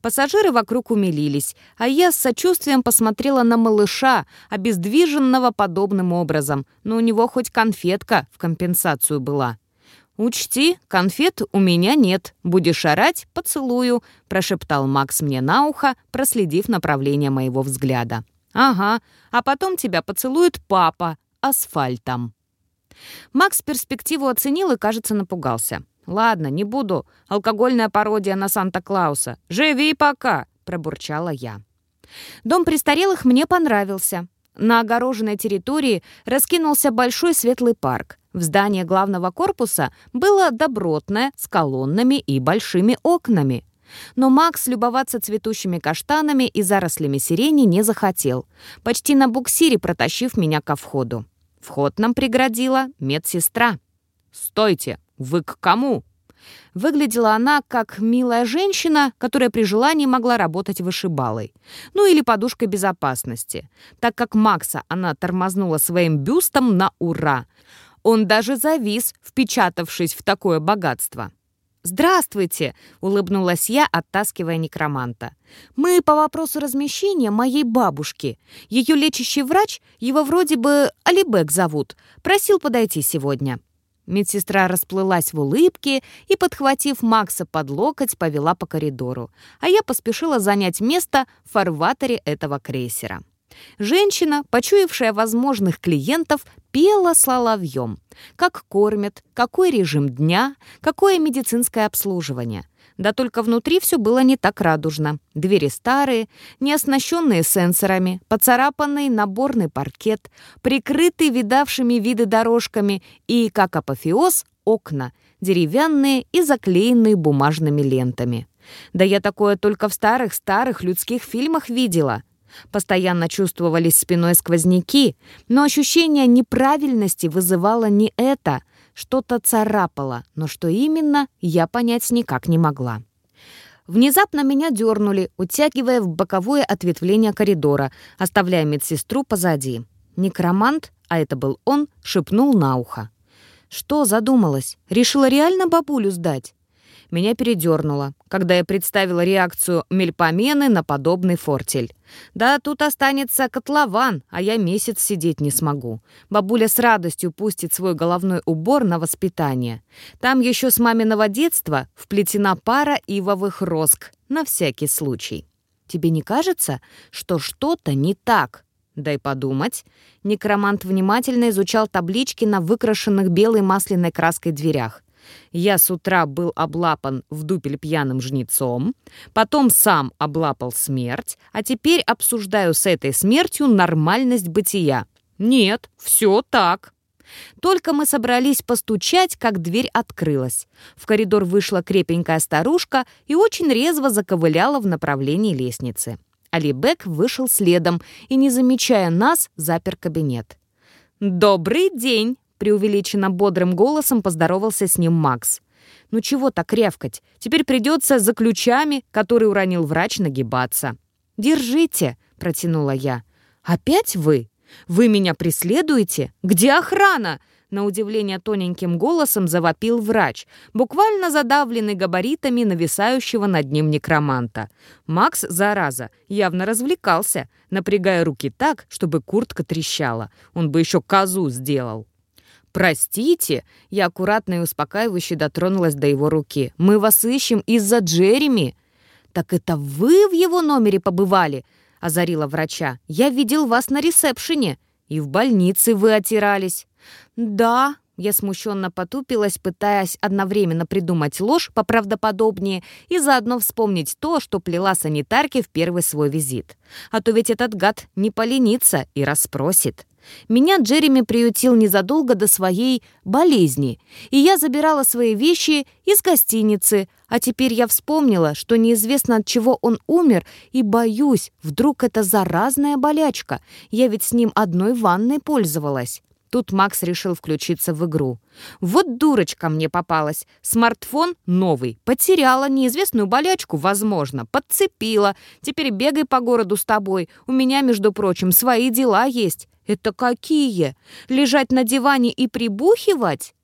Пассажиры вокруг умилились, а я с сочувствием посмотрела на малыша, обездвиженного подобным образом, но у него хоть конфетка в компенсацию была. «Учти, конфет у меня нет. Будешь орать — поцелую», — прошептал Макс мне на ухо, проследив направление моего взгляда. «Ага, а потом тебя поцелует папа асфальтом». Макс перспективу оценил и, кажется, напугался. «Ладно, не буду. Алкогольная пародия на Санта-Клауса. Живи пока!» — пробурчала я. Дом престарелых мне понравился. На огороженной территории раскинулся большой светлый парк. В здании главного корпуса было добротное, с колоннами и большими окнами. Но Макс любоваться цветущими каштанами и зарослями сирени не захотел, почти на буксире протащив меня ко входу. Вход нам преградила медсестра. «Стойте! Вы к кому?» Выглядела она как милая женщина, которая при желании могла работать вышибалой. Ну или подушкой безопасности, так как Макса она тормознула своим бюстом на ура. Он даже завис, впечатавшись в такое богатство. «Здравствуйте!» — улыбнулась я, оттаскивая некроманта. «Мы по вопросу размещения моей бабушки. Ее лечащий врач, его вроде бы Алибек зовут, просил подойти сегодня». Медсестра расплылась в улыбке и, подхватив Макса под локоть, повела по коридору, а я поспешила занять место в фарватере этого крейсера. Женщина, почуявшая возможных клиентов, пела соловьем. Как кормят, какой режим дня, какое медицинское обслуживание. Да только внутри все было не так радужно. Двери старые, не оснащенные сенсорами, поцарапанный наборный паркет, прикрытый видавшими виды дорожками и, как апофеоз, окна, деревянные и заклеенные бумажными лентами. Да я такое только в старых-старых людских фильмах видела. Постоянно чувствовались спиной сквозняки, но ощущение неправильности вызывало не это. Что-то царапало, но что именно, я понять никак не могла. Внезапно меня дернули, утягивая в боковое ответвление коридора, оставляя медсестру позади. Некромант, а это был он, шепнул на ухо. Что задумалась? Решила реально бабулю сдать? Меня передернуло, когда я представила реакцию мельпомены на подобный фортель. Да, тут останется котлован, а я месяц сидеть не смогу. Бабуля с радостью пустит свой головной убор на воспитание. Там еще с маминого детства вплетена пара ивовых роск, на всякий случай. Тебе не кажется, что что-то не так? Дай подумать. Некромант внимательно изучал таблички на выкрашенных белой масляной краской дверях. Я с утра был облапан в дупель пьяным жнецом, потом сам облапал смерть, а теперь обсуждаю с этой смертью нормальность бытия. Нет, все так. Только мы собрались постучать, как дверь открылась. В коридор вышла крепенькая старушка и очень резво заковыляла в направлении лестницы. Алибек вышел следом и, не замечая нас, запер кабинет. «Добрый день!» Преувеличенно бодрым голосом поздоровался с ним Макс. Ну чего так рявкать? Теперь придется за ключами, которые уронил врач, нагибаться. «Держите», — протянула я. «Опять вы? Вы меня преследуете? Где охрана?» На удивление тоненьким голосом завопил врач, буквально задавленный габаритами нависающего над ним некроманта. Макс, зараза, явно развлекался, напрягая руки так, чтобы куртка трещала. Он бы еще козу сделал. «Простите!» — я аккуратно и успокаивающе дотронулась до его руки. «Мы вас ищем из-за Джереми!» «Так это вы в его номере побывали?» — озарила врача. «Я видел вас на ресепшене, и в больнице вы отирались». «Да», — я смущенно потупилась, пытаясь одновременно придумать ложь поправдоподобнее и заодно вспомнить то, что плела санитарке в первый свой визит. А то ведь этот гад не поленится и расспросит. Меня Джереми приютил незадолго до своей болезни, и я забирала свои вещи из гостиницы, а теперь я вспомнила, что неизвестно от чего он умер, и боюсь, вдруг это заразная болячка. Я ведь с ним одной ванной пользовалась. Тут Макс решил включиться в игру. Вот дурочка мне попалась. Смартфон новый. Потеряла неизвестную болячку, возможно. Подцепила. Теперь бегай по городу с тобой. У меня, между прочим, свои дела есть. Это какие? Лежать на диване и прибухивать?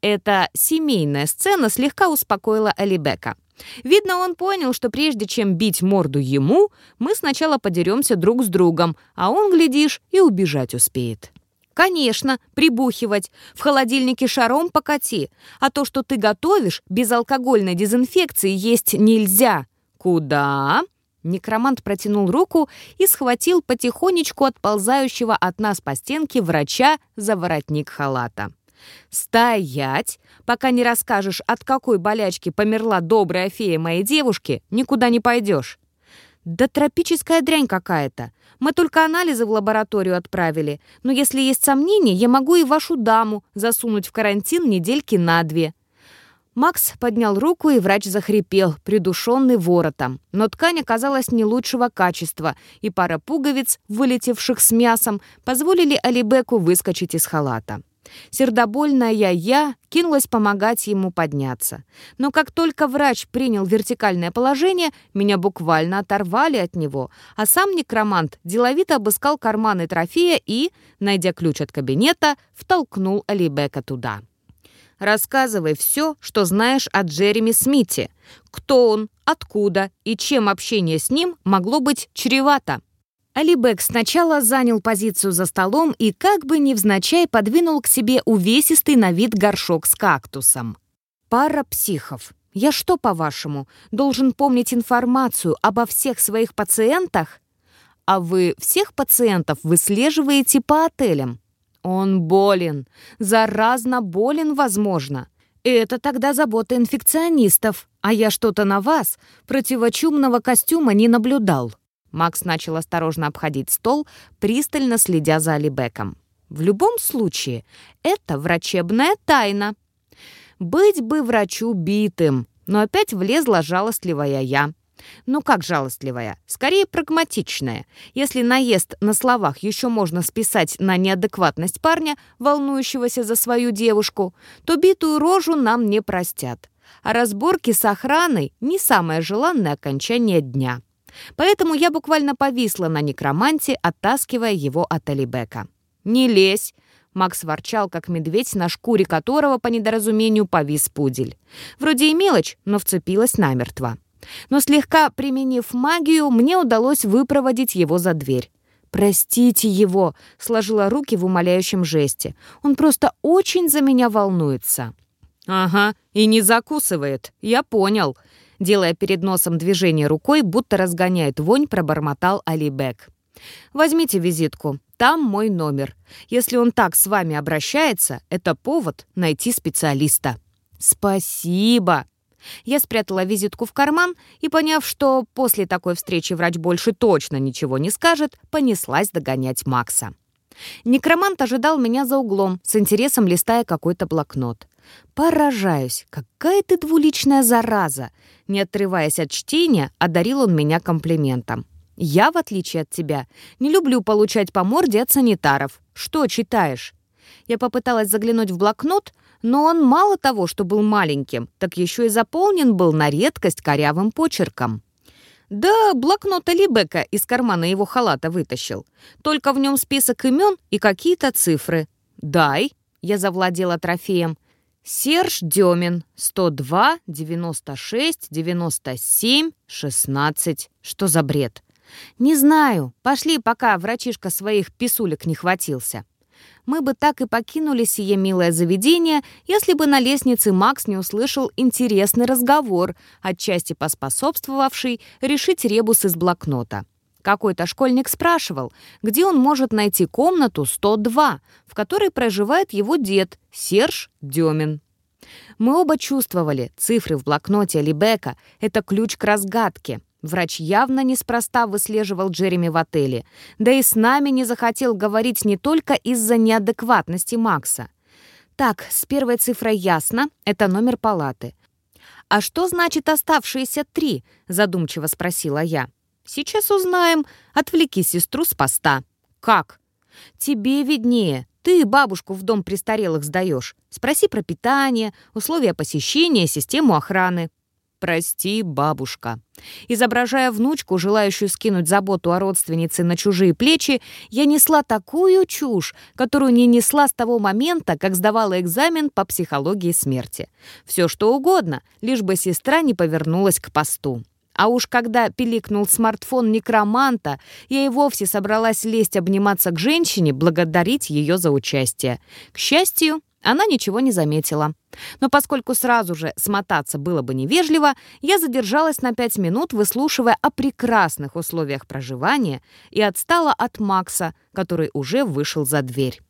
Эта семейная сцена слегка успокоила Алибека. Видно, он понял, что прежде чем бить морду ему, мы сначала подеремся друг с другом, а он, глядишь, и убежать успеет. «Конечно, прибухивать. В холодильнике шаром покати. А то, что ты готовишь, без алкогольной дезинфекции есть нельзя». «Куда?» Некромант протянул руку и схватил потихонечку отползающего от нас по стенке врача за воротник халата. «Стоять! Пока не расскажешь, от какой болячки померла добрая фея моей девушки, никуда не пойдешь». «Да тропическая дрянь какая-то. Мы только анализы в лабораторию отправили. Но если есть сомнения, я могу и вашу даму засунуть в карантин недельки на две. Макс поднял руку, и врач захрипел, придушенный воротом. Но ткань оказалась не лучшего качества, и пара пуговиц, вылетевших с мясом, позволили Алибеку выскочить из халата. Сердобольная я кинулась помогать ему подняться. Но как только врач принял вертикальное положение, меня буквально оторвали от него, а сам некромант деловито обыскал карманы трофея и, найдя ключ от кабинета, втолкнул Алибека туда. Рассказывай все, что знаешь о Джереми Смите. Кто он, откуда и чем общение с ним могло быть чревато. Алибек сначала занял позицию за столом и как бы невзначай подвинул к себе увесистый на вид горшок с кактусом. «Пара психов. Я что, по-вашему, должен помнить информацию обо всех своих пациентах? А вы всех пациентов выслеживаете по отелям? Он болен. Заразно болен, возможно. Это тогда забота инфекционистов. А я что-то на вас, противочумного костюма, не наблюдал. Макс начал осторожно обходить стол, пристально следя за Алибеком. В любом случае, это врачебная тайна. Быть бы врачу битым, но опять влезла жалостливая я. Ну как жалостливая? Скорее прагматичная. Если наезд на словах еще можно списать на неадекватность парня, волнующегося за свою девушку, то битую рожу нам не простят. А разборки с охраной — не самое желанное окончание дня. Поэтому я буквально повисла на некроманте, оттаскивая его от Алибека. «Не лезь!» Макс ворчал, как медведь, на шкуре которого, по недоразумению, повис пудель. Вроде и мелочь, но вцепилась намертво. Но слегка применив магию, мне удалось выпроводить его за дверь. «Простите его», — сложила руки в умоляющем жесте. «Он просто очень за меня волнуется». «Ага, и не закусывает, я понял», — делая перед носом движение рукой, будто разгоняет вонь, пробормотал Алибек. «Возьмите визитку, там мой номер. Если он так с вами обращается, это повод найти специалиста». «Спасибо», я спрятала визитку в карман и, поняв, что после такой встречи врач больше точно ничего не скажет, понеслась догонять Макса. Некромант ожидал меня за углом, с интересом листая какой-то блокнот. «Поражаюсь, какая ты двуличная зараза!» Не отрываясь от чтения, одарил он меня комплиментом. «Я, в отличие от тебя, не люблю получать по морде от санитаров. Что читаешь?» Я попыталась заглянуть в блокнот, Но он мало того, что был маленьким, так еще и заполнен был на редкость корявым почерком. Да, блокнот Алибека из кармана его халата вытащил. Только в нем список имен и какие-то цифры. «Дай», — я завладела трофеем. Серж Демин, 102, 96, 97, 16. Что за бред? Не знаю. Пошли, пока врачишка своих писулек не хватился мы бы так и покинули сие милое заведение, если бы на лестнице Макс не услышал интересный разговор, отчасти поспособствовавший решить ребус из блокнота. Какой-то школьник спрашивал, где он может найти комнату 102, в которой проживает его дед Серж Демин. Мы оба чувствовали, цифры в блокноте Либека — это ключ к разгадке — Врач явно неспроста выслеживал Джереми в отеле, да и с нами не захотел говорить не только из-за неадекватности Макса. Так, с первой цифрой ясно, это номер палаты. «А что значит оставшиеся три?» — задумчиво спросила я. «Сейчас узнаем. Отвлеки сестру с поста». «Как?» «Тебе виднее. Ты бабушку в дом престарелых сдаешь. Спроси про питание, условия посещения, систему охраны». «Прости, бабушка». Изображая внучку, желающую скинуть заботу о родственнице на чужие плечи, я несла такую чушь, которую не несла с того момента, как сдавала экзамен по психологии смерти. Все что угодно, лишь бы сестра не повернулась к посту. А уж когда пиликнул смартфон некроманта, я и вовсе собралась лезть обниматься к женщине, благодарить ее за участие. К счастью, она ничего не заметила. Но поскольку сразу же смотаться было бы невежливо, я задержалась на пять минут, выслушивая о прекрасных условиях проживания, и отстала от Макса, который уже вышел за дверь.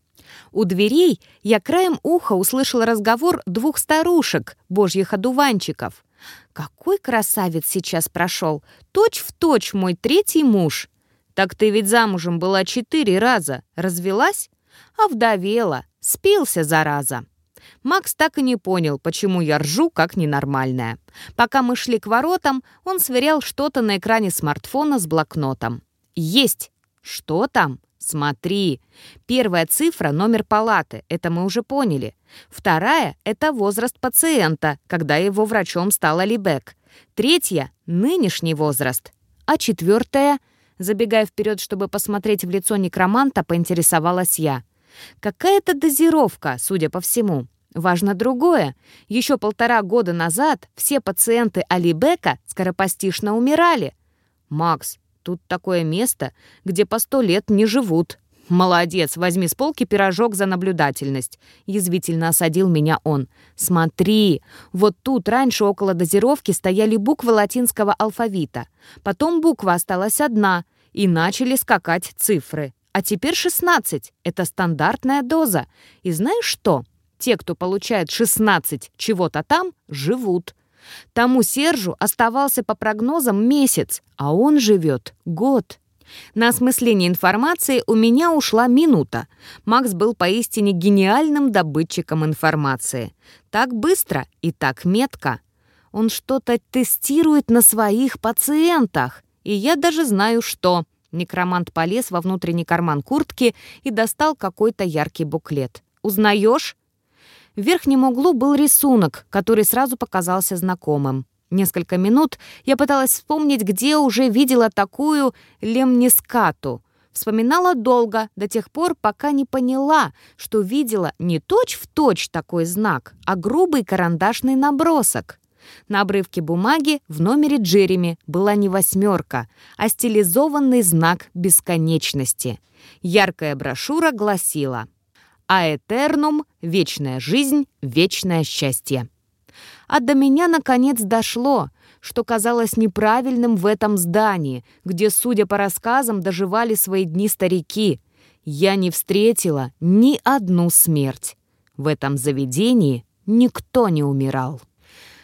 У дверей я краем уха услышала разговор двух старушек, божьих одуванчиков. «Какой красавец сейчас прошел! Точь в точь мой третий муж!» «Так ты ведь замужем была четыре раза. Развелась?» «А вдовела. Спился, зараза. Макс так и не понял, почему я ржу, как ненормальная. Пока мы шли к воротам, он сверял что-то на экране смартфона с блокнотом. «Есть! Что там? Смотри! Первая цифра — номер палаты, это мы уже поняли. Вторая — это возраст пациента, когда его врачом стал Алибек. Третья — нынешний возраст. А четвертая — забегая вперед, чтобы посмотреть в лицо некроманта, поинтересовалась я — Какая-то дозировка, судя по всему. Важно другое. Еще полтора года назад все пациенты Алибека скоропостижно умирали. «Макс, тут такое место, где по сто лет не живут». «Молодец, возьми с полки пирожок за наблюдательность», — язвительно осадил меня он. «Смотри, вот тут раньше около дозировки стояли буквы латинского алфавита. Потом буква осталась одна, и начали скакать цифры. А теперь 16. Это стандартная доза. И знаешь что? Те, кто получает 16 чего-то там, живут. Тому Сержу оставался по прогнозам месяц, а он живет год. На осмысление информации у меня ушла минута. Макс был поистине гениальным добытчиком информации. Так быстро и так метко. Он что-то тестирует на своих пациентах. И я даже знаю, что. Некромант полез во внутренний карман куртки и достал какой-то яркий буклет. «Узнаешь?» В верхнем углу был рисунок, который сразу показался знакомым. Несколько минут я пыталась вспомнить, где уже видела такую лемнискату. Вспоминала долго, до тех пор, пока не поняла, что видела не точь-в-точь точь такой знак, а грубый карандашный набросок. На обрывке бумаги в номере Джереми была не восьмерка, а стилизованный знак бесконечности. Яркая брошюра гласила «Аэтернум – вечная жизнь, вечное счастье». А до меня наконец дошло, что казалось неправильным в этом здании, где, судя по рассказам, доживали свои дни старики. Я не встретила ни одну смерть. В этом заведении никто не умирал.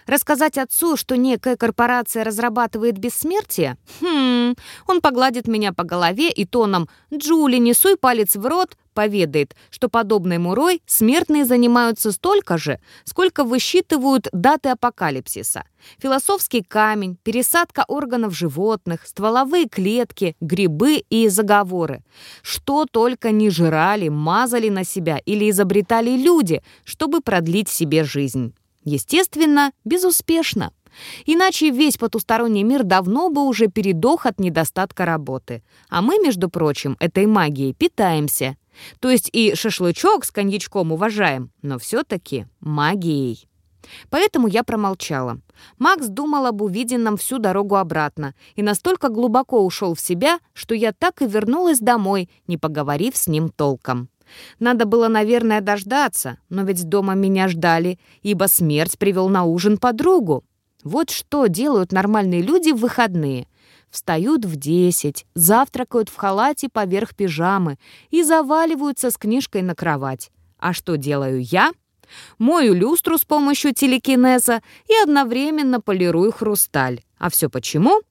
Рассказать отцу, что некая корпорация разрабатывает бессмертие? Хм, он погладит меня по голове и тоном «Джули, не суй палец в рот, поведает, что подобной мурой смертные занимаются столько же, сколько высчитывают даты апокалипсиса. Философский камень, пересадка органов животных, стволовые клетки, грибы и заговоры. Что только не жрали, мазали на себя или изобретали люди, чтобы продлить себе жизнь. Естественно, безуспешно. Иначе весь потусторонний мир давно бы уже передох от недостатка работы. А мы, между прочим, этой магией питаемся. То есть и шашлычок с коньячком уважаем, но все-таки магией. Поэтому я промолчала. Макс думал об увиденном всю дорогу обратно и настолько глубоко ушел в себя, что я так и вернулась домой, не поговорив с ним толком. Надо было, наверное, дождаться, но ведь дома меня ждали, ибо смерть привел на ужин подругу. Вот что делают нормальные люди в выходные. Встают в десять, завтракают в халате поверх пижамы и заваливаются с книжкой на кровать. А что делаю я? Мою люстру с помощью телекинеза и одновременно полирую хрусталь. А все почему?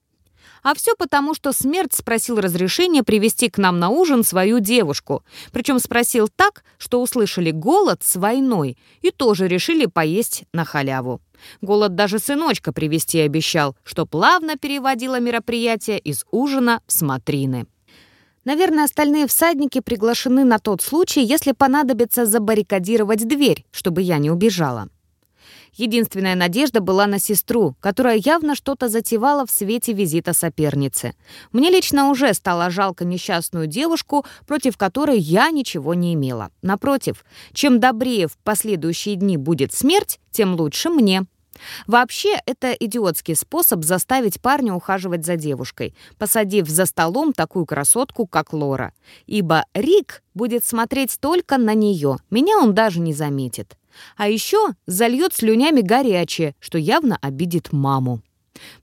А все потому, что смерть спросил разрешения привести к нам на ужин свою девушку. Причем спросил так, что услышали голод с войной и тоже решили поесть на халяву. Голод даже сыночка привести обещал, что плавно переводило мероприятие из ужина в смотрины. Наверное, остальные всадники приглашены на тот случай, если понадобится забаррикадировать дверь, чтобы я не убежала. Единственная надежда была на сестру, которая явно что-то затевала в свете визита соперницы. Мне лично уже стало жалко несчастную девушку, против которой я ничего не имела. Напротив, чем добрее в последующие дни будет смерть, тем лучше мне. Вообще, это идиотский способ заставить парня ухаживать за девушкой, посадив за столом такую красотку, как Лора. Ибо Рик будет смотреть только на нее, меня он даже не заметит. А еще зальет слюнями горячее, что явно обидит маму.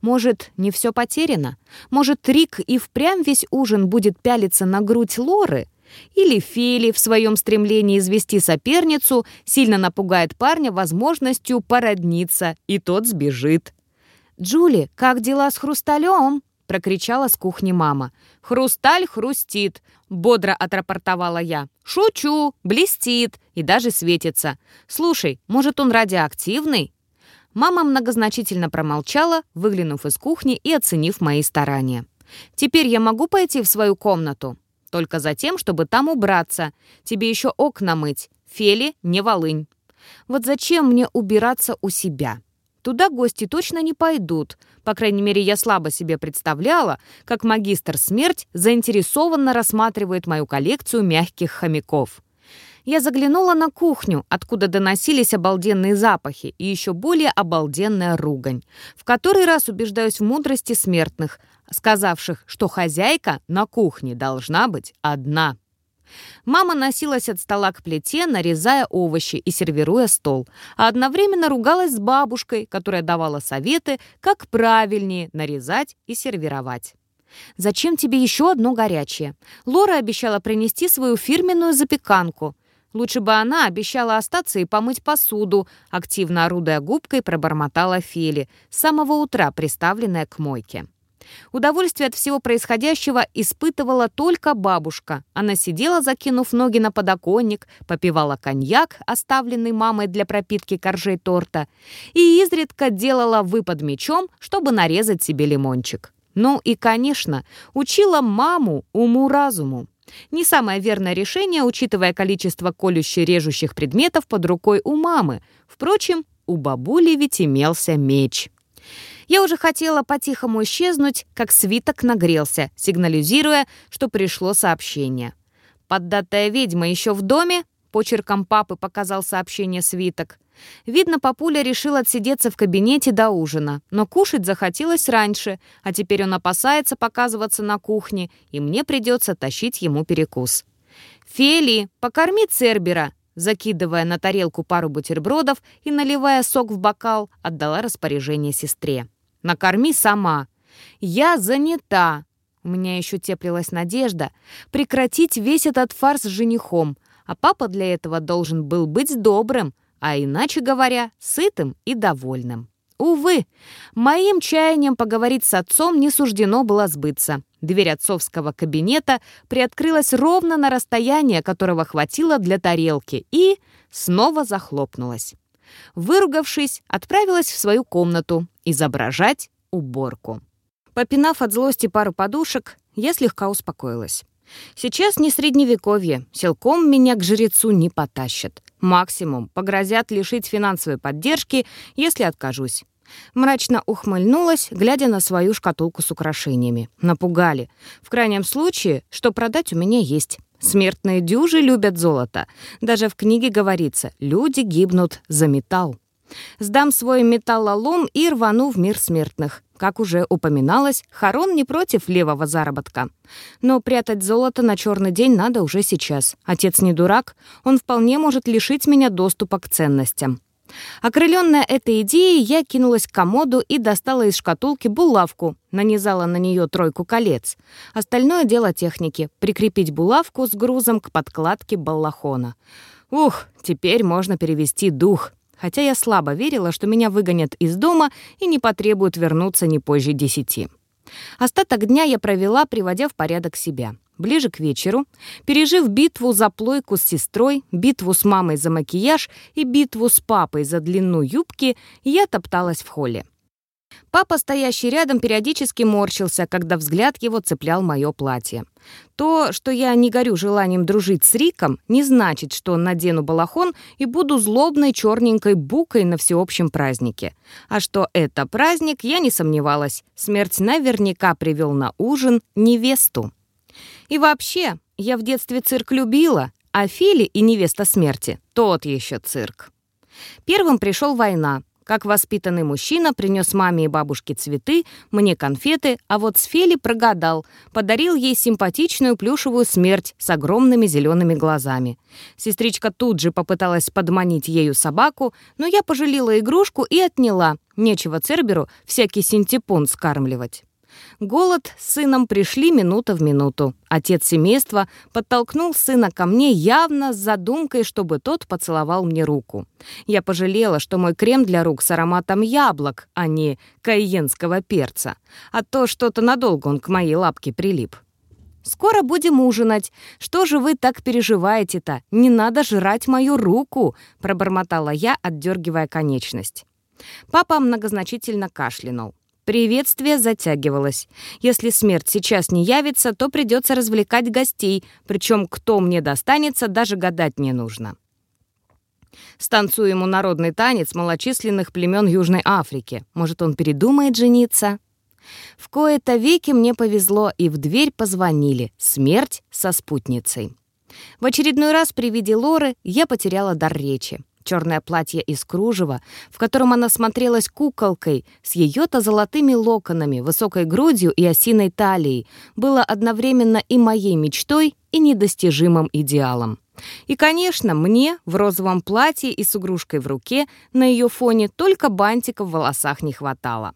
Может, не все потеряно? Может, Рик и впрямь весь ужин будет пялиться на грудь Лоры? Или Фели в своем стремлении извести соперницу сильно напугает парня возможностью породниться, и тот сбежит. «Джули, как дела с хрусталем?» — прокричала с кухни мама. «Хрусталь хрустит», — бодро отрапортовала я. «Шучу, блестит и даже светится. Слушай, может, он радиоактивный?» Мама многозначительно промолчала, выглянув из кухни и оценив мои старания. «Теперь я могу пойти в свою комнату?» «Только за тем, чтобы там убраться. Тебе еще окна мыть. Фели, не волынь». «Вот зачем мне убираться у себя?» Туда гости точно не пойдут. По крайней мере, я слабо себе представляла, как магистр смерть заинтересованно рассматривает мою коллекцию мягких хомяков. Я заглянула на кухню, откуда доносились обалденные запахи и еще более обалденная ругань. В который раз убеждаюсь в мудрости смертных, сказавших, что хозяйка на кухне должна быть одна. Мама носилась от стола к плите, нарезая овощи и сервируя стол, а одновременно ругалась с бабушкой, которая давала советы, как правильнее нарезать и сервировать. «Зачем тебе еще одно горячее? Лора обещала принести свою фирменную запеканку. Лучше бы она обещала остаться и помыть посуду», активно орудуя губкой, пробормотала Фели, с самого утра приставленная к мойке. Удовольствие от всего происходящего испытывала только бабушка. Она сидела, закинув ноги на подоконник, попивала коньяк, оставленный мамой для пропитки коржей торта, и изредка делала выпад мечом, чтобы нарезать себе лимончик. Ну и, конечно, учила маму уму-разуму. Не самое верное решение, учитывая количество колюще-режущих предметов под рукой у мамы. Впрочем, у бабули ведь имелся меч. Я уже хотела по-тихому исчезнуть, как свиток нагрелся, сигнализируя, что пришло сообщение. «Поддатая ведьма еще в доме?» Почерком папы показал сообщение свиток. Видно, папуля решил отсидеться в кабинете до ужина, но кушать захотелось раньше, а теперь он опасается показываться на кухне, и мне придется тащить ему перекус. «Фели, покорми Цербера!» Закидывая на тарелку пару бутербродов и наливая сок в бокал, отдала распоряжение сестре. Накорми сама. Я занята. У меня еще теплилась надежда прекратить весь этот фарс с женихом, а папа для этого должен был быть добрым, а иначе говоря, сытым и довольным. Увы, моим чаянием поговорить с отцом не суждено было сбыться. Дверь отцовского кабинета приоткрылась ровно на расстояние, которого хватило для тарелки, и снова захлопнулась. Выругавшись, отправилась в свою комнату изображать уборку. Попинав от злости пару подушек, я слегка успокоилась. Сейчас не средневековье, силком меня к жрецу не потащат. Максимум погрозят лишить финансовой поддержки, если откажусь. Мрачно ухмыльнулась, глядя на свою шкатулку с украшениями. Напугали. В крайнем случае, что продать у меня есть. Смертные дюжи любят золото. Даже в книге говорится «люди гибнут за металл». Сдам свой металлолом и рвану в мир смертных. Как уже упоминалось, Харон не против левого заработка. Но прятать золото на черный день надо уже сейчас. Отец не дурак, он вполне может лишить меня доступа к ценностям. Окрыленная этой идеей, я кинулась к комоду и достала из шкатулки булавку, нанизала на нее тройку колец. Остальное дело техники — прикрепить булавку с грузом к подкладке баллахона. Ух, теперь можно перевести дух хотя я слабо верила, что меня выгонят из дома и не потребуют вернуться не позже десяти. Остаток дня я провела, приводя в порядок себя. Ближе к вечеру, пережив битву за плойку с сестрой, битву с мамой за макияж и битву с папой за длину юбки, я топталась в холле. Папа, стоящий рядом, периодически морщился, когда взгляд его цеплял мое платье. То, что я не горю желанием дружить с Риком, не значит, что надену балахон и буду злобной черненькой букой на всеобщем празднике. А что это праздник, я не сомневалась. Смерть наверняка привел на ужин невесту. И вообще, я в детстве цирк любила, а Фили и невеста смерти — тот еще цирк. Первым пришел война, как воспитанный мужчина принес маме и бабушке цветы, мне конфеты, а вот с Фели прогадал, подарил ей симпатичную плюшевую смерть с огромными зелеными глазами. Сестричка тут же попыталась подманить ею собаку, но я пожалела игрушку и отняла. Нечего Церберу всякий синтепон скармливать. Голод с сыном пришли минута в минуту. Отец семейства подтолкнул сына ко мне явно с задумкой, чтобы тот поцеловал мне руку. Я пожалела, что мой крем для рук с ароматом яблок, а не кайенского перца. А то что-то надолго он к моей лапке прилип. «Скоро будем ужинать. Что же вы так переживаете-то? Не надо жрать мою руку!» — пробормотала я, отдергивая конечность. Папа многозначительно кашлянул. Приветствие затягивалось. Если смерть сейчас не явится, то придется развлекать гостей, причем кто мне достанется, даже гадать не нужно. Станцую ему народный танец малочисленных племен Южной Африки. Может, он передумает жениться? В кои-то веки мне повезло, и в дверь позвонили. Смерть со спутницей. В очередной раз при виде Лоры я потеряла дар речи. Черное платье из кружева, в котором она смотрелась куколкой, с ее-то золотыми локонами, высокой грудью и осиной талией, было одновременно и моей мечтой, и недостижимым идеалом. И, конечно, мне в розовом платье и с игрушкой в руке на ее фоне только бантика в волосах не хватало.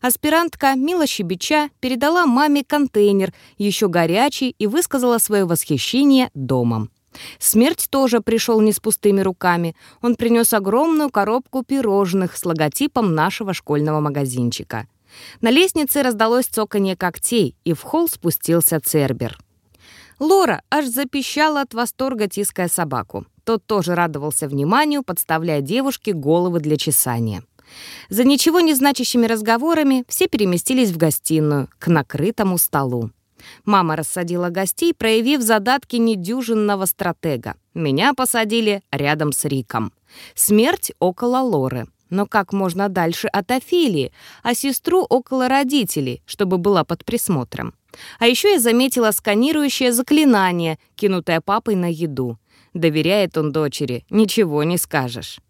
Аспирантка, мило щебеча, передала маме контейнер, еще горячий, и высказала свое восхищение домом. Смерть тоже пришел не с пустыми руками. Он принес огромную коробку пирожных с логотипом нашего школьного магазинчика. На лестнице раздалось цоканье когтей, и в холл спустился Цербер. Лора аж запищала от восторга, тиская собаку. Тот тоже радовался вниманию, подставляя девушке головы для чесания. За ничего не значащими разговорами все переместились в гостиную, к накрытому столу. Мама рассадила гостей, проявив задатки недюжинного стратега. Меня посадили рядом с Риком. Смерть около Лоры. Но как можно дальше от Офелии, а сестру около родителей, чтобы была под присмотром. А еще я заметила сканирующее заклинание, кинутое папой на еду. Доверяет он дочери, ничего не скажешь.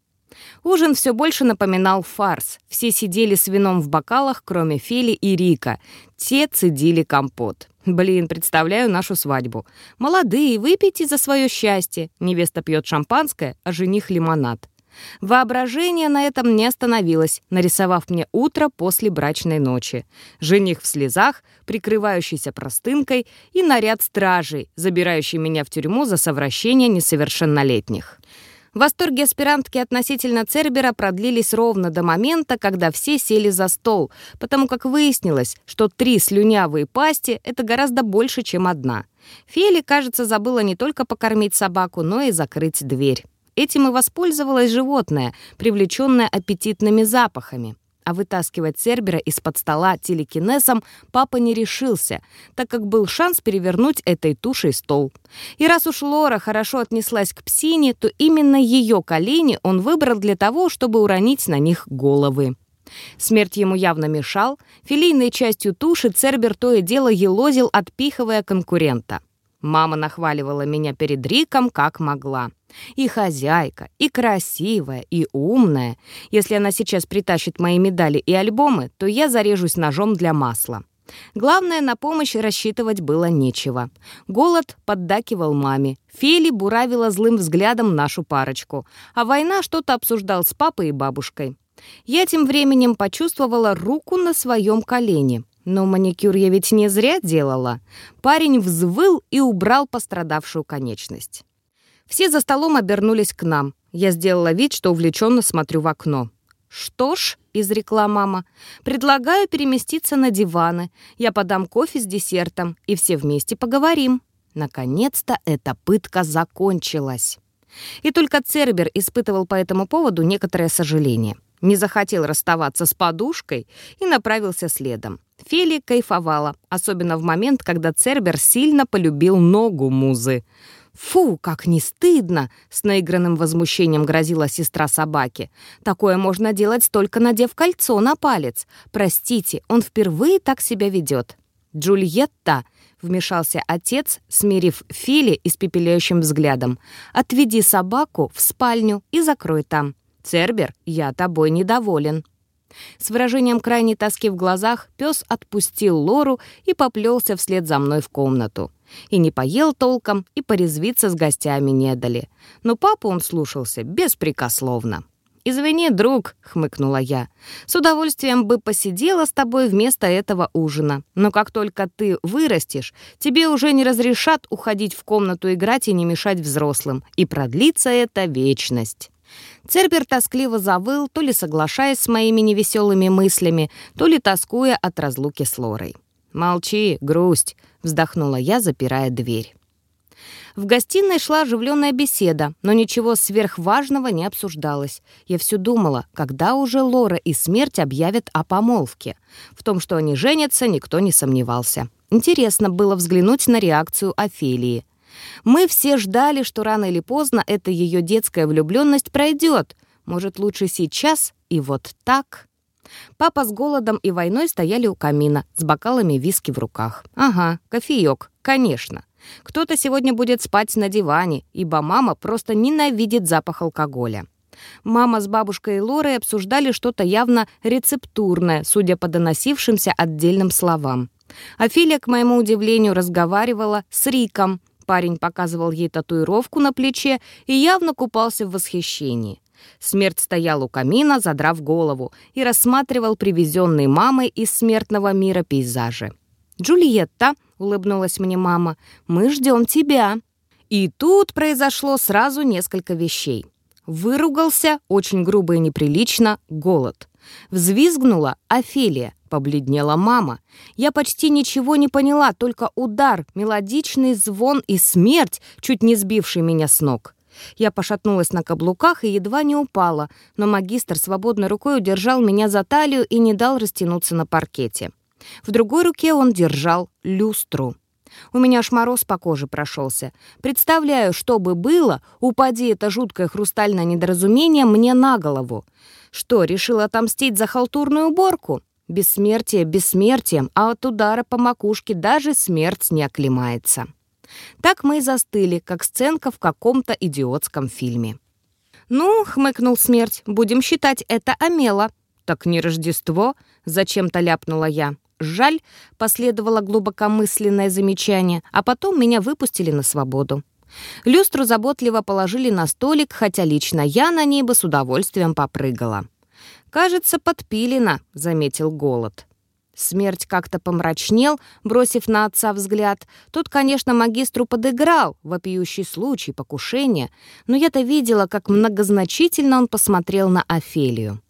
Ужин все больше напоминал фарс. Все сидели с вином в бокалах, кроме Фили и Рика. Те цедили компот. Блин, представляю нашу свадьбу. Молодые, выпейте за свое счастье. Невеста пьет шампанское, а жених лимонад. Воображение на этом не остановилось, нарисовав мне утро после брачной ночи. Жених в слезах, прикрывающийся простынкой, и наряд стражей, забирающий меня в тюрьму за совращение несовершеннолетних. Восторги аспирантки относительно Цербера продлились ровно до момента, когда все сели за стол, потому как выяснилось, что три слюнявые пасти — это гораздо больше, чем одна. Фели, кажется, забыла не только покормить собаку, но и закрыть дверь. Этим и воспользовалось животное, привлеченное аппетитными запахами а вытаскивать Цербера из-под стола телекинесом папа не решился, так как был шанс перевернуть этой тушей стол. И раз уж Лора хорошо отнеслась к псине, то именно ее колени он выбрал для того, чтобы уронить на них головы. Смерть ему явно мешал, филейной частью туши Цербер то и дело елозил, отпихивая конкурента. Мама нахваливала меня перед Риком как могла. И хозяйка, и красивая, и умная. Если она сейчас притащит мои медали и альбомы, то я зарежусь ножом для масла. Главное, на помощь рассчитывать было нечего. Голод поддакивал маме. Фели буравила злым взглядом нашу парочку. А война что-то обсуждал с папой и бабушкой. Я тем временем почувствовала руку на своем колене. Но маникюр я ведь не зря делала. Парень взвыл и убрал пострадавшую конечность. Все за столом обернулись к нам. Я сделала вид, что увлеченно смотрю в окно. «Что ж», — изрекла мама, — «предлагаю переместиться на диваны. Я подам кофе с десертом, и все вместе поговорим». Наконец-то эта пытка закончилась. И только Цербер испытывал по этому поводу некоторое сожаление. Не захотел расставаться с подушкой и направился следом. Фели кайфовала, особенно в момент, когда Цербер сильно полюбил ногу музы. «Фу, как не стыдно!» — с наигранным возмущением грозила сестра собаки. «Такое можно делать, только надев кольцо на палец. Простите, он впервые так себя ведет». «Джульетта!» — вмешался отец, смирив Фили испепеляющим взглядом. «Отведи собаку в спальню и закрой там. Цербер, я тобой недоволен». С выражением крайней тоски в глазах пес отпустил Лору и поплелся вслед за мной в комнату. И не поел толком, и порезвиться с гостями не дали. Но папу он слушался беспрекословно. «Извини, друг», — хмыкнула я. «С удовольствием бы посидела с тобой вместо этого ужина. Но как только ты вырастешь, тебе уже не разрешат уходить в комнату играть и не мешать взрослым. И продлится это вечность». Цербер тоскливо завыл, то ли соглашаясь с моими невеселыми мыслями, то ли тоскуя от разлуки с Лорой. «Молчи, грусть», — вздохнула я, запирая дверь. В гостиной шла оживленная беседа, но ничего сверхважного не обсуждалось. Я все думала, когда уже Лора и смерть объявят о помолвке. В том, что они женятся, никто не сомневался. Интересно было взглянуть на реакцию Офелии. Мы все ждали, что рано или поздно эта ее детская влюбленность пройдет. Может, лучше сейчас и вот так? Папа с голодом и войной стояли у камина, с бокалами виски в руках. Ага, кофеек, конечно. Кто-то сегодня будет спать на диване, ибо мама просто ненавидит запах алкоголя. Мама с бабушкой Лорой обсуждали что-то явно рецептурное, судя по доносившимся отдельным словам. Афилия, к моему удивлению, разговаривала с Риком. Парень показывал ей татуировку на плече и явно купался в восхищении. Смерть стоял у камина, задрав голову, и рассматривал привезенные мамой из смертного мира пейзажи. «Джульетта», — улыбнулась мне мама, — «мы ждем тебя». И тут произошло сразу несколько вещей. Выругался, очень грубо и неприлично, голод. Взвизгнула Офелия, побледнела мама. Я почти ничего не поняла, только удар, мелодичный звон и смерть, чуть не сбивший меня с ног. Я пошатнулась на каблуках и едва не упала, но магистр свободной рукой удержал меня за талию и не дал растянуться на паркете. В другой руке он держал люстру. У меня аж мороз по коже прошелся. Представляю, что бы было, упади это жуткое хрустальное недоразумение мне на голову. Что, решил отомстить за халтурную уборку? Бессмертие бессмертием, а от удара по макушке даже смерть не оклемается. Так мы и застыли, как сценка в каком-то идиотском фильме. «Ну», — хмыкнул смерть, — «будем считать это Амела». «Так не Рождество», — зачем-то ляпнула я. «Жаль», — последовало глубокомысленное замечание, а потом меня выпустили на свободу. Люстру заботливо положили на столик, хотя лично я на ней бы с удовольствием попрыгала. «Кажется, подпилено», — заметил голод. Смерть как-то помрачнел, бросив на отца взгляд. Тут, конечно, магистру подыграл, вопиющий случай, покушение, но я-то видела, как многозначительно он посмотрел на Офелию.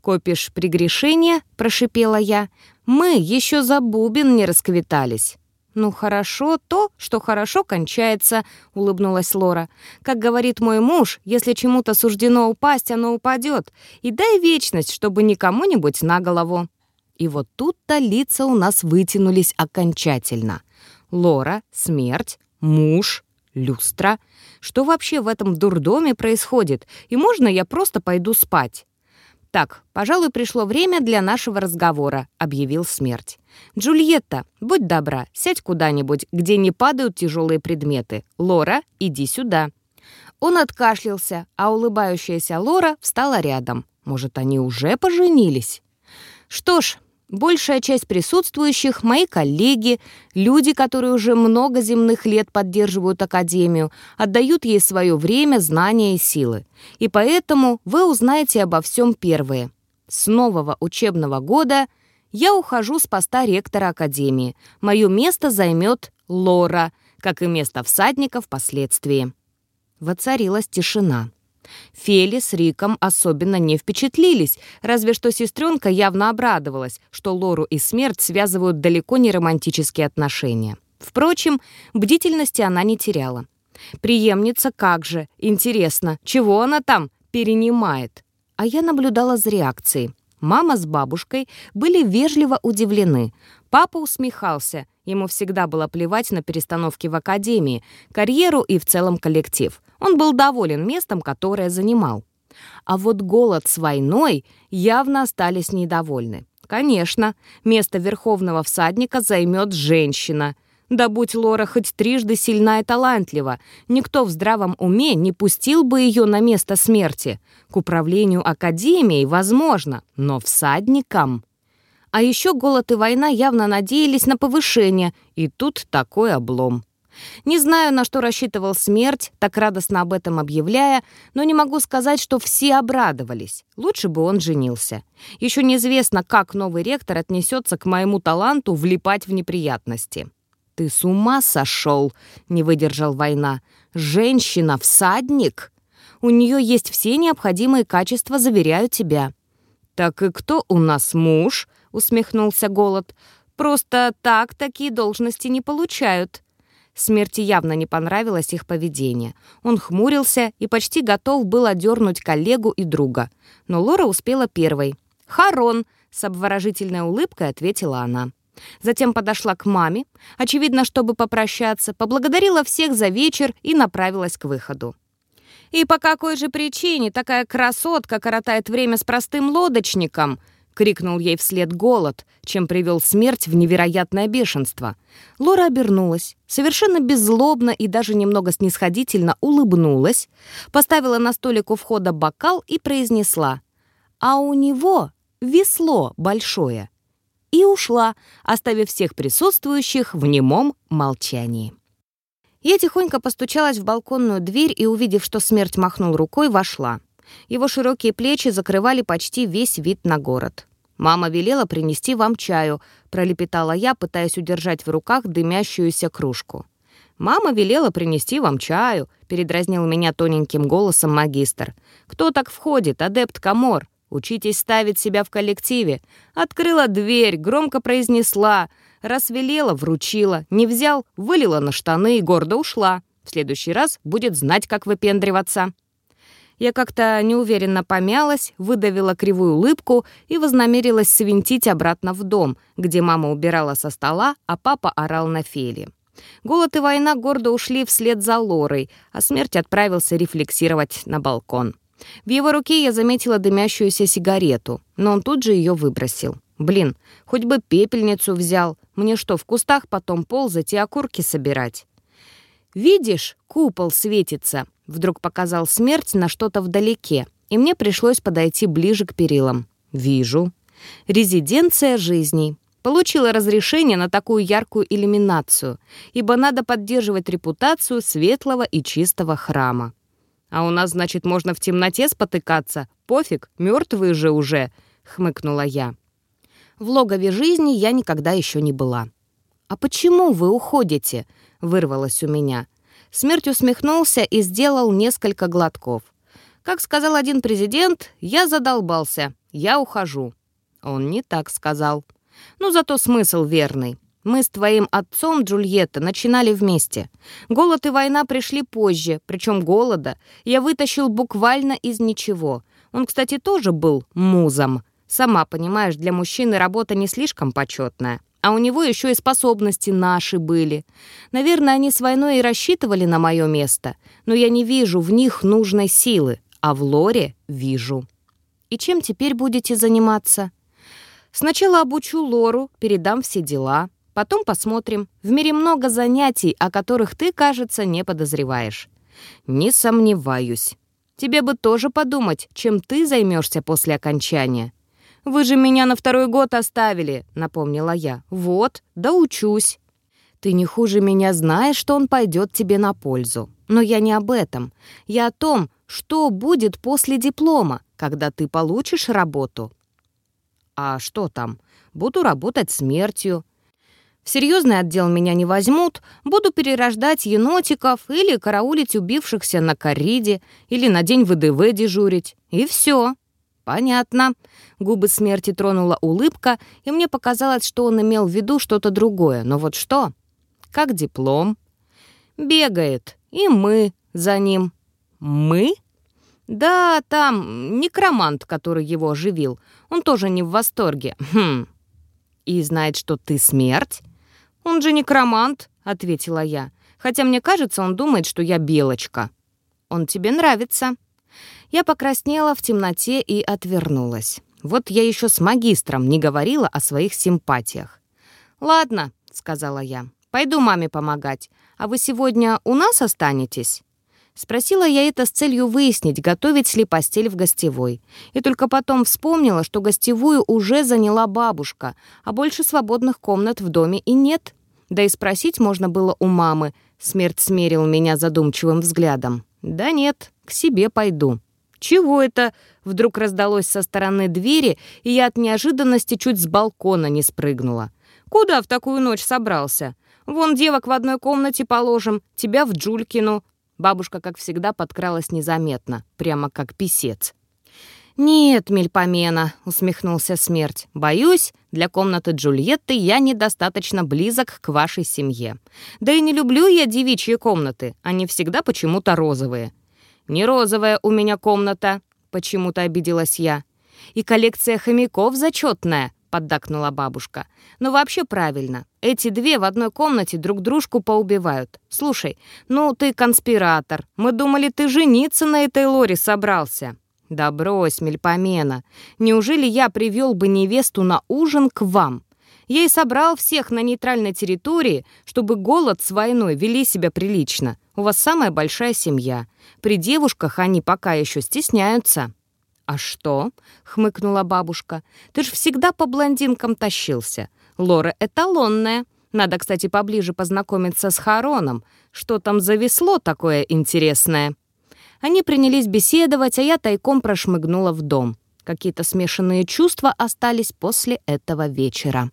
«Копишь прегрешение?» — прошипела я. «Мы еще за бубен не расквитались». «Ну хорошо то, что хорошо кончается», — улыбнулась Лора. «Как говорит мой муж, если чему-то суждено упасть, оно упадет. И дай вечность, чтобы никому-нибудь на голову». И вот тут-то лица у нас вытянулись окончательно. Лора, смерть, муж, люстра. Что вообще в этом дурдоме происходит? И можно я просто пойду спать? «Так, пожалуй, пришло время для нашего разговора», — объявил смерть. «Джульетта, будь добра, сядь куда-нибудь, где не падают тяжелые предметы. Лора, иди сюда». Он откашлялся, а улыбающаяся Лора встала рядом. Может, они уже поженились? Что ж, Большая часть присутствующих — мои коллеги, люди, которые уже много земных лет поддерживают Академию, отдают ей свое время, знания и силы. И поэтому вы узнаете обо всем первые. С нового учебного года я ухожу с поста ректора Академии. Мое место займет Лора, как и место всадника впоследствии. Воцарилась тишина. Фели с Риком особенно не впечатлились, разве что сестренка явно обрадовалась, что Лору и смерть связывают далеко не романтические отношения. Впрочем, бдительности она не теряла. Приемница как же, интересно, чего она там перенимает? А я наблюдала за реакцией. Мама с бабушкой были вежливо удивлены. Папа усмехался. Ему всегда было плевать на перестановки в академии, карьеру и в целом коллектив. Он был доволен местом, которое занимал. А вот голод с войной явно остались недовольны. Конечно, место верховного всадника займет женщина. Да будь Лора хоть трижды сильна и талантлива, никто в здравом уме не пустил бы ее на место смерти. К управлению академией возможно, но всадникам... А еще голод и война явно надеялись на повышение, и тут такой облом. Не знаю, на что рассчитывал смерть, так радостно об этом объявляя, но не могу сказать, что все обрадовались. Лучше бы он женился. Еще неизвестно, как новый ректор отнесется к моему таланту влипать в неприятности. «Ты с ума сошел?» — не выдержал война. «Женщина-всадник? У нее есть все необходимые качества, заверяю тебя». «Так и кто у нас муж?» — усмехнулся Голод. «Просто так такие должности не получают». Смерти явно не понравилось их поведение. Он хмурился и почти готов был одернуть коллегу и друга. Но Лора успела первой. «Харон!» — с обворожительной улыбкой ответила она. Затем подошла к маме, очевидно, чтобы попрощаться, поблагодарила всех за вечер и направилась к выходу. «И по какой же причине такая красотка коротает время с простым лодочником?» — крикнул ей вслед голод, чем привел смерть в невероятное бешенство. Лора обернулась, совершенно беззлобно и даже немного снисходительно улыбнулась, поставила на столик у входа бокал и произнесла «А у него весло большое» и ушла, оставив всех присутствующих в немом молчании. Я тихонько постучалась в балконную дверь и, увидев, что смерть махнул рукой, вошла. Его широкие плечи закрывали почти весь вид на город. «Мама велела принести вам чаю», — пролепетала я, пытаясь удержать в руках дымящуюся кружку. «Мама велела принести вам чаю», — передразнил меня тоненьким голосом магистр. «Кто так входит, адепт Камор? Учитесь ставить себя в коллективе». Открыла дверь, громко произнесла. Раз велела, вручила. Не взял, вылила на штаны и гордо ушла. В следующий раз будет знать, как выпендриваться. Я как-то неуверенно помялась, выдавила кривую улыбку и вознамерилась свинтить обратно в дом, где мама убирала со стола, а папа орал на Фели. Голод и война гордо ушли вслед за Лорой, а смерть отправился рефлексировать на балкон. В его руке я заметила дымящуюся сигарету, но он тут же ее выбросил. Блин, хоть бы пепельницу взял. Мне что, в кустах потом ползать и окурки собирать? «Видишь, купол светится», — вдруг показал смерть на что-то вдалеке, и мне пришлось подойти ближе к перилам. «Вижу. Резиденция жизней. Получила разрешение на такую яркую иллюминацию, ибо надо поддерживать репутацию светлого и чистого храма. А у нас, значит, можно в темноте спотыкаться? Пофиг, мертвые же уже», — хмыкнула я. В логове жизни я никогда еще не была. «А почему вы уходите?» — вырвалось у меня. Смерть усмехнулся и сделал несколько глотков. Как сказал один президент, я задолбался, я ухожу. Он не так сказал. Ну, зато смысл верный. Мы с твоим отцом, Джульетта, начинали вместе. Голод и война пришли позже, причем голода я вытащил буквально из ничего. Он, кстати, тоже был музом. Сама понимаешь, для мужчины работа не слишком почетная. А у него еще и способности наши были. Наверное, они с войной и рассчитывали на мое место, но я не вижу в них нужной силы, а в Лоре вижу. И чем теперь будете заниматься? Сначала обучу Лору, передам все дела, Потом посмотрим. В мире много занятий, о которых ты, кажется, не подозреваешь. Не сомневаюсь. Тебе бы тоже подумать, чем ты займешься после окончания. Вы же меня на второй год оставили, напомнила я. Вот, да учусь. Ты не хуже меня знаешь, что он пойдет тебе на пользу. Но я не об этом. Я о том, что будет после диплома, когда ты получишь работу. А что там? Буду работать смертью. В серьезный отдел меня не возьмут, буду перерождать енотиков или караулить убившихся на корриде, или на день ВДВ дежурить. И все. Понятно. Губы смерти тронула улыбка, и мне показалось, что он имел в виду что-то другое. Но вот что? Как диплом? Бегает. И мы за ним. Мы? Да, там некромант, который его оживил. Он тоже не в восторге. Хм. И знает, что ты смерть? «Он же некромант», — ответила я. «Хотя мне кажется, он думает, что я белочка». «Он тебе нравится». Я покраснела в темноте и отвернулась. Вот я еще с магистром не говорила о своих симпатиях. «Ладно», — сказала я, — «пойду маме помогать. А вы сегодня у нас останетесь?» Спросила я это с целью выяснить, готовить ли постель в гостевой. И только потом вспомнила, что гостевую уже заняла бабушка, а больше свободных комнат в доме и нет. Да и спросить можно было у мамы. Смерть смерил меня задумчивым взглядом. «Да нет, к себе пойду». «Чего это?» — вдруг раздалось со стороны двери, и я от неожиданности чуть с балкона не спрыгнула. «Куда в такую ночь собрался? Вон девок в одной комнате положим, тебя в Джулькину, Бабушка, как всегда, подкралась незаметно, прямо как писец. «Нет, Мельпомена», — усмехнулся смерть. «Боюсь, для комнаты Джульетты я недостаточно близок к вашей семье. Да и не люблю я девичьи комнаты, они всегда почему-то розовые». «Не розовая у меня комната», — почему-то обиделась я. «И коллекция хомяков зачетная», поддакнула бабушка. «Но «Ну, вообще правильно. Эти две в одной комнате друг дружку поубивают. Слушай, ну ты конспиратор. Мы думали, ты жениться на этой Лоре собрался». «Да брось, Мельпомена. Неужели я привел бы невесту на ужин к вам? Я и собрал всех на нейтральной территории, чтобы голод с войной вели себя прилично. У вас самая большая семья. При девушках они пока еще стесняются». «А что?» — хмыкнула бабушка. «Ты ж всегда по блондинкам тащился. Лора эталонная. Надо, кстати, поближе познакомиться с Хароном. Что там зависло такое интересное?» Они принялись беседовать, а я тайком прошмыгнула в дом. Какие-то смешанные чувства остались после этого вечера.